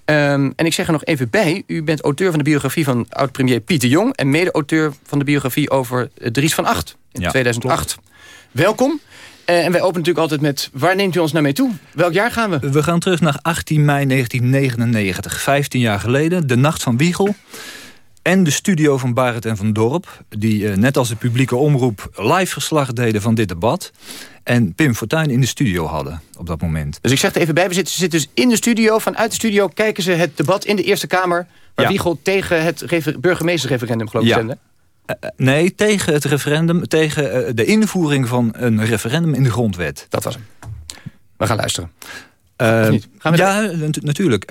Ehm, en ik zeg er nog even bij... u bent auteur van de biografie van oud-premier Pieter Jong... en mede-auteur van de biografie over eh, Dries van Acht in Ja, 2008. Welkom. Eh, en wij openen natuurlijk altijd met... waar neemt u ons nou mee toe? Welk jaar gaan we? We gaan terug naar 18 mei 1999, 15 jaar geleden. De Nacht van Wiegel. En de studio van Barend en van Dorp. Die eh, net als de publieke omroep live verslag deden van dit debat. En Pim Fortuyn in de studio hadden op dat moment. Dus ik zeg er even bij, we zitten, ze zitten dus in de studio. Vanuit de studio kijken ze het debat in de Eerste Kamer... waar Ja. Wiegel tegen het refer- burgemeesterreferendum geloof ik Ja. Eh, eh, nee, tegen het referendum, tegen de invoering van een referendum in de grondwet. Dat was hem. We gaan luisteren. Eh, niet? Gaan we ja, natu- natuurlijk.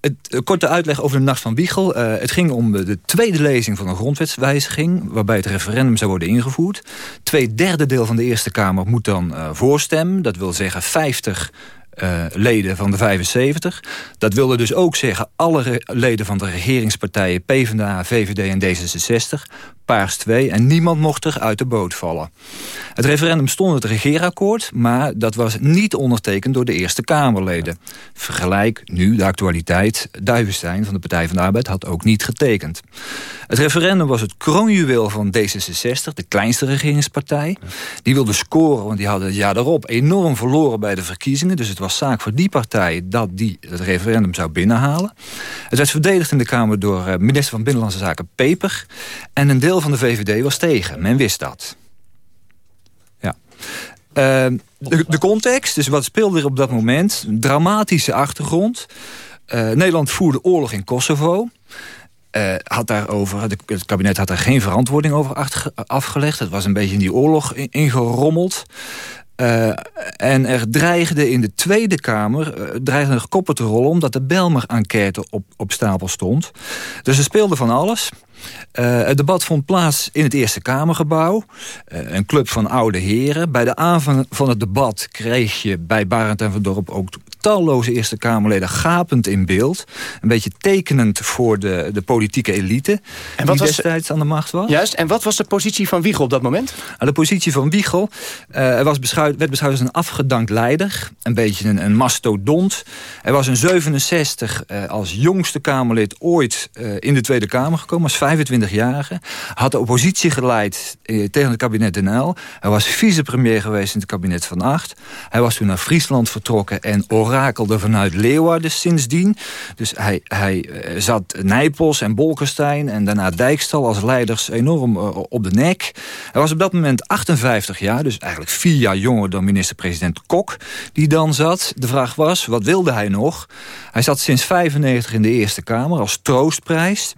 Eh, het, een korte uitleg over de Nacht van Wiegel. Eh, het ging om de, de tweede lezing van een grondwetswijziging... waarbij het referendum zou worden ingevoerd. Twee derde deel van de Eerste Kamer moet dan eh, voorstemmen. Dat wil zeggen 50 eh, leden van de 75. Dat wilde dus ook zeggen alle leden van de regeringspartijen PvdA, VVD en D66. Paars 2 en niemand mocht er uit de boot vallen. Het referendum stond het regeerakkoord, maar dat was niet ondertekend door de Eerste Kamerleden. Vergelijk nu de actualiteit. Duivenstein van de Partij van de Arbeid had ook niet getekend. Het referendum was het kroonjuweel van D66, de kleinste regeringspartij. Die wilde scoren, want die hadden het jaar daarop enorm verloren bij de verkiezingen. Dus het was zaak voor die partij dat die het referendum zou binnenhalen. Het werd verdedigd in de Kamer door eh, minister van Binnenlandse Zaken Peper. En een deel van de VVD was tegen. Men wist dat. Ja. Uh, de, context, dus wat speelde er op dat moment? Dramatische achtergrond. Uh, Nederland voerde oorlog in Kosovo. Uh, had daarover, het kabinet had daar geen verantwoording over afgelegd. Het was een beetje in die oorlog ingerommeld. Uh, en er dreigde in de Tweede Kamer uh, dreigde er koppen te rollen... omdat de Belmer-enquête op, op stapel stond. Dus er speelde van alles. Uh, het debat vond plaats in het Eerste Kamergebouw. een club van oude heren. Bij de aanvang van het debat kreeg je bij Barend en van Dorp ook talloze Eerste Kamerleden gapend in beeld. Een beetje tekenend voor de, de politieke elite en wat die was, destijds aan de macht was. Juist, en wat was de positie van Wiegel op dat moment? Nou, de positie van Wiegel uh, was beschouwd, werd beschouwd als een afgedankt leider. Een beetje een, een mastodont. Hij was in 67 uh, als jongste Kamerlid ooit uh, in de Tweede Kamer gekomen. Als 25-jarige. Had de oppositie geleid tegen het kabinet Den Uyl. Hij was vicepremier geweest in het kabinet van Acht. Hij was toen naar Friesland vertrokken en orakelde vanuit Leeuwarden sindsdien. Dus hij, hij zat Nijpels en Bolkestein en daarna Dijkstal als leiders enorm op de nek. Hij was op dat moment 58 jaar, dus eigenlijk vier jaar jonger dan minister-president Kok, die dan zat. De vraag was, wat wilde hij nog? Hij zat sinds 95 in de Eerste Kamer als troostprijs.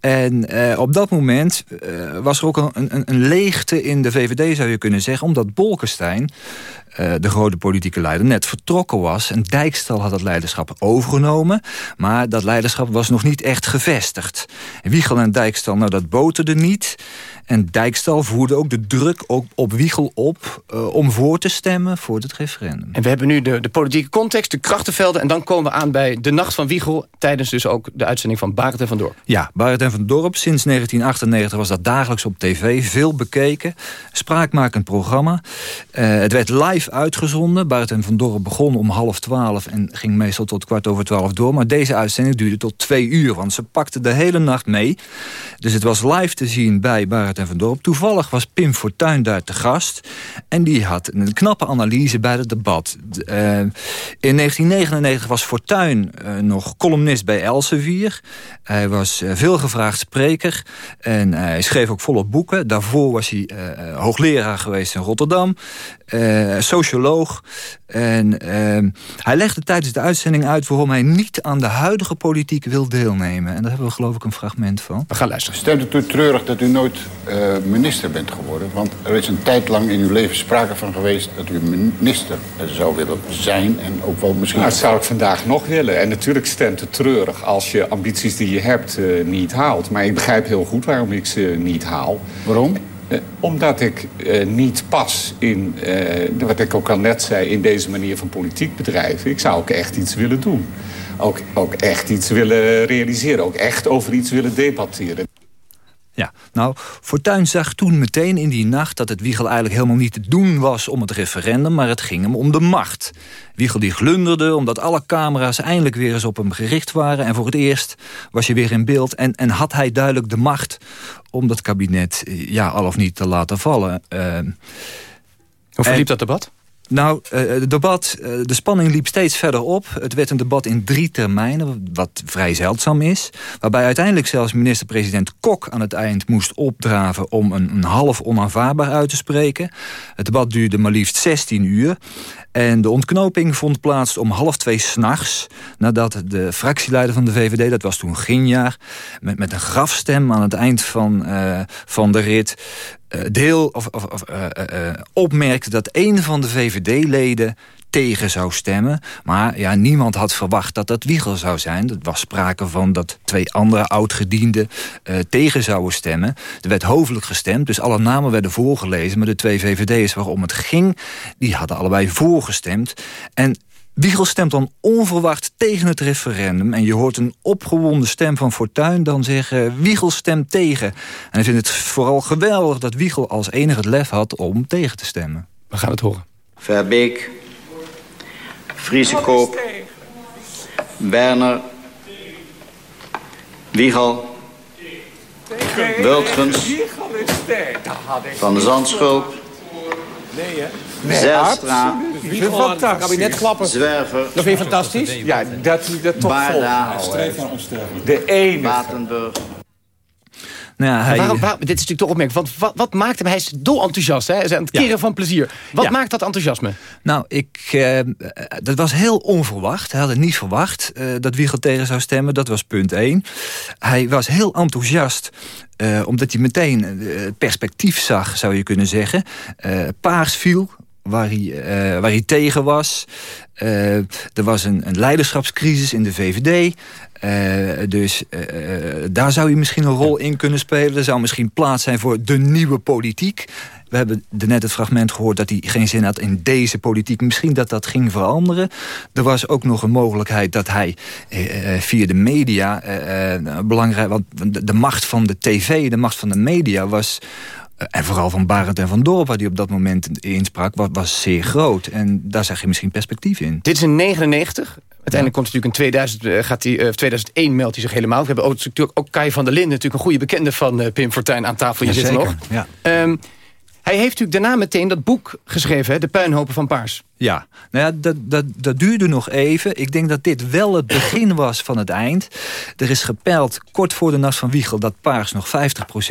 En uh, op dat moment uh, was er ook een, een, een, leegte in de VVD, zou je kunnen zeggen... omdat Bolkestein, uh, de grote politieke leider, net vertrokken was. En Dijkstal had het leiderschap overgenomen. Maar dat leiderschap was nog niet echt gevestigd. Wiegel en Dijkstal, nou dat boterde niet. En Dijkstal voerde ook de druk op, op Wiegel op... Uh, om voor te stemmen voor het referendum. En we hebben nu de, de politieke context, de krachtenvelden... en dan komen we aan bij de Nacht van Wiegel... tijdens dus ook de uitzending van Barend en van Dorp. Ja, Barend en van Dorp. Sinds 1998 was dat dagelijks op tv. Veel bekeken. Spraakmakend programma. Uh, het werd live uitgezonden. Barend en van Dorp begon om half twaalf... en ging meestal tot kwart over twaalf door. Maar deze uitzending duurde tot twee uur... want ze pakte de hele nacht mee. Dus het was live te zien bij Barend en van Dorp. Toevallig was Pim Fortuyn daar te gast. En die had een knappe analyse bij het debat. Uh, in 1999 was Fortuyn uh, nog columnist bij Elsevier. Hij was uh, spreker. En hij schreef ook volop boeken. Daarvoor was hij hoogleraar geweest in Rotterdam. Socioloog. En hij legde tijdens de uitzending uit... waarom hij niet aan de huidige politiek wil deelnemen. En daar hebben we geloof ik een fragment van. We gaan luisteren. Stemt het u treurig dat u nooit uh, minister bent geworden? Want er is een tijd lang in uw leven sprake van geweest... dat u minister zou willen zijn en ook wel misschien... Nou, dat zou ik vandaag nog willen. En natuurlijk stemt het treurig als je ambities die je hebt uh, niet haalt. Maar ik begrijp heel goed waarom ik ze niet haal. Waarom? Uh, omdat ik uh, niet pas in, uh, wat ik ook al net zei, in deze manier van politiek bedrijven. Ik zou ook echt iets willen doen. Ook, ook echt iets willen realiseren. Ook echt over iets willen debatteren. Ja, nou, Fortuyn zag toen meteen in die nacht dat het Wiegel eigenlijk helemaal niet te doen was om het referendum, maar het ging hem om de macht. Wiegel die glunderde omdat alle camera's eindelijk weer eens op hem gericht waren en voor het eerst was je weer in beeld en, en had hij duidelijk de macht om dat kabinet ja, al of niet te laten vallen. Uh, Hoe verliep dat debat? Nou, het debat, de spanning liep steeds verder op. Het werd een debat in drie termijnen, wat vrij zeldzaam is. Waarbij uiteindelijk zelfs minister-president Kok aan het eind moest opdraven... om een, half onaanvaardbaar uit te spreken. Het debat duurde maar liefst 16 uur. En de ontknoping vond plaats om half twee s'nachts... nadat de fractieleider van de VVD, dat was toen Ginjaar... met, met een grafstem aan het eind van, uh, van de rit... Uh, deel of, of, of uh, opmerkte dat een van de VVD-leden tegen zou stemmen. Maar ja, niemand had verwacht dat dat Wiegel zou zijn. Er was sprake van dat twee andere oudgedienden tegen zouden stemmen. Er werd hoofdelijk gestemd, dus alle namen werden voorgelezen. Maar de twee VVD'ers waarom het ging, die hadden allebei voorgestemd. En Wiegel stemt dan onverwacht tegen het referendum... en je hoort een opgewonden stem van Fortuyn dan zeggen... Wiegel stemt tegen. En hij vindt het vooral geweldig dat Wiegel als enige het lef had om tegen te stemmen. We gaan het horen. Verbeek, Vriesekoop, Werner, Wiegel, Wultgens, Van de Zandschulp, Zijlstra, Fantastisch. Kabinet klappen. Zwerver. Dat vind je fantastisch? Ja, dat dat toch Baarda, De ene. Batenburg. Ja, hij, Waarom, waarom- dit is natuurlijk toch opmerkelijk. Want wat, wat maakt hem... Hij is dol enthousiast. Hè? Hij is aan het keren van plezier. Wat Ja. maakt dat enthousiasme? Nou, ik, eh, dat was heel onverwacht. Hij had het niet verwacht eh, dat Wiegel tegen zou stemmen. Dat was punt één. Hij was heel enthousiast. eh, omdat hij meteen het perspectief zag, zou je kunnen zeggen. Paars viel, waar hij, waar hij tegen was. Eh, er was een, een leiderschapscrisis in de VVD. Eh, dus eh, daar zou hij misschien een rol in kunnen spelen. Er zou misschien plaats zijn voor de nieuwe politiek. We hebben net het fragment gehoord dat hij geen zin had in deze politiek. Misschien dat dat ging veranderen. Er was ook nog een mogelijkheid dat hij via de media... belangrijk, want de macht van de tv, de macht van de media was... eh, en vooral van Barend en van Dorp, waar hij op dat moment insprak... was, was zeer groot. En daar zag je misschien perspectief in. Dit is in 99. Uiteindelijk komt hij natuurlijk in 2000, eh, gaat hij, eh, 2001 meldt hij zich helemaal. We hebben ook, natuurlijk ook Kai van der Linden, natuurlijk een goede bekende van eh, Pim Fortuyn aan tafel. Je zit er nog. Ja. Ehm, hij heeft natuurlijk daarna meteen dat boek geschreven, hè, De Puinhopen van Paars. Ja, nou ja, dat, dat, dat duurde nog even. Ik denk dat dit wel het begin was van het eind. Er is gepeild kort voor de Nacht van Wiegel... dat Paars nog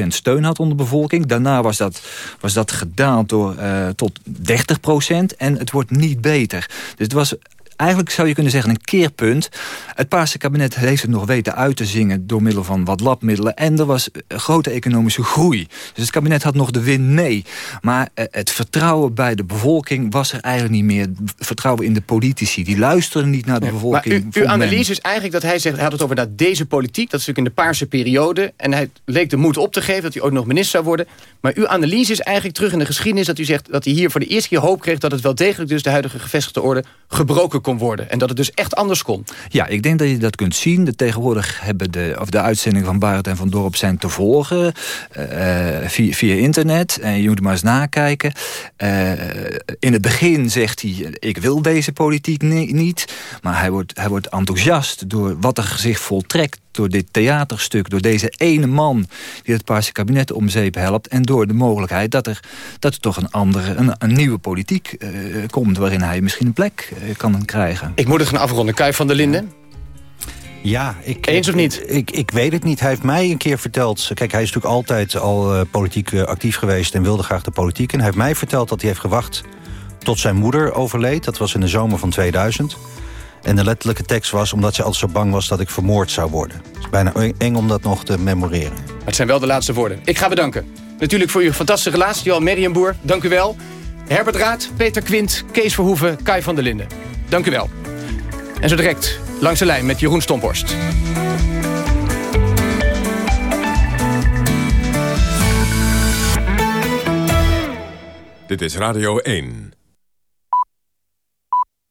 50% steun had onder de bevolking. Daarna was dat, was dat gedaald door, eh, tot 30%. En het wordt niet beter. Dus het was eigenlijk zou je kunnen zeggen een keerpunt. Het Paarse kabinet heeft het nog weten uit te zingen... door middel van wat labmiddelen. En er was een grote economische groei. Dus het kabinet had nog de win mee. Maar eh, het vertrouwen bij de bevolking was er eigenlijk niet meer. Vertrouwen in de politici. Die luisterden niet naar de Maar bevolking. u, vond uw analyse is eigenlijk dat hij zegt... hij had het over dat deze politiek, dat is natuurlijk in de paarse periode... en hij leek de moed op te geven dat hij ook nog minister zou worden. Maar uw analyse is eigenlijk terug in de geschiedenis... dat u zegt dat hij hier voor de eerste keer hoop kreeg... dat het wel degelijk dus de huidige gevestigde orde gebroken kon worden. En dat het dus echt anders kon. Ja, ik denk dat je dat kunt zien. De, tegenwoordig hebben de, of de uitzendingen van Barend en van Dorp zijn te volgen. eh, via, via internet. En je moet maar eens nakijken. Eh, in het begin zegt hij, ik wil deze politiek ni- niet. Maar hij wordt, hij wordt enthousiast door wat er zich voltrekt door dit theaterstuk, door deze ene man die het Paarse kabinet om zeep helpt... en door de mogelijkheid dat er, dat er toch een andere, een, een nieuwe politiek eh, komt... waarin hij misschien een plek eh, kan krijgen. Ik moet het gaan afronden. Kai van der Linden? Ja, ik, Eens of niet? Ik, ik, ik weet het niet. Hij heeft mij een keer verteld... Kijk, hij is natuurlijk altijd al eh, politiek actief geweest... en wilde graag de politiek. En hij heeft mij verteld dat hij heeft gewacht tot zijn moeder overleed. Dat was in de zomer van 2000. En de letterlijke tekst was... omdat ze altijd zo bang was dat ik vermoord zou worden. Het is bijna eng om dat nog te memoreren. Het zijn wel de laatste woorden. Ik ga bedanken. Natuurlijk voor uw fantastische relatie, Johan Merriamboer. Dank u wel. Herbert Raad, Peter Quint, Kees Verhoeven, Kai van der Linden. Dank u wel. En zo direct langs de lijn met Jeroen Stomporst. Dit is Radio 1.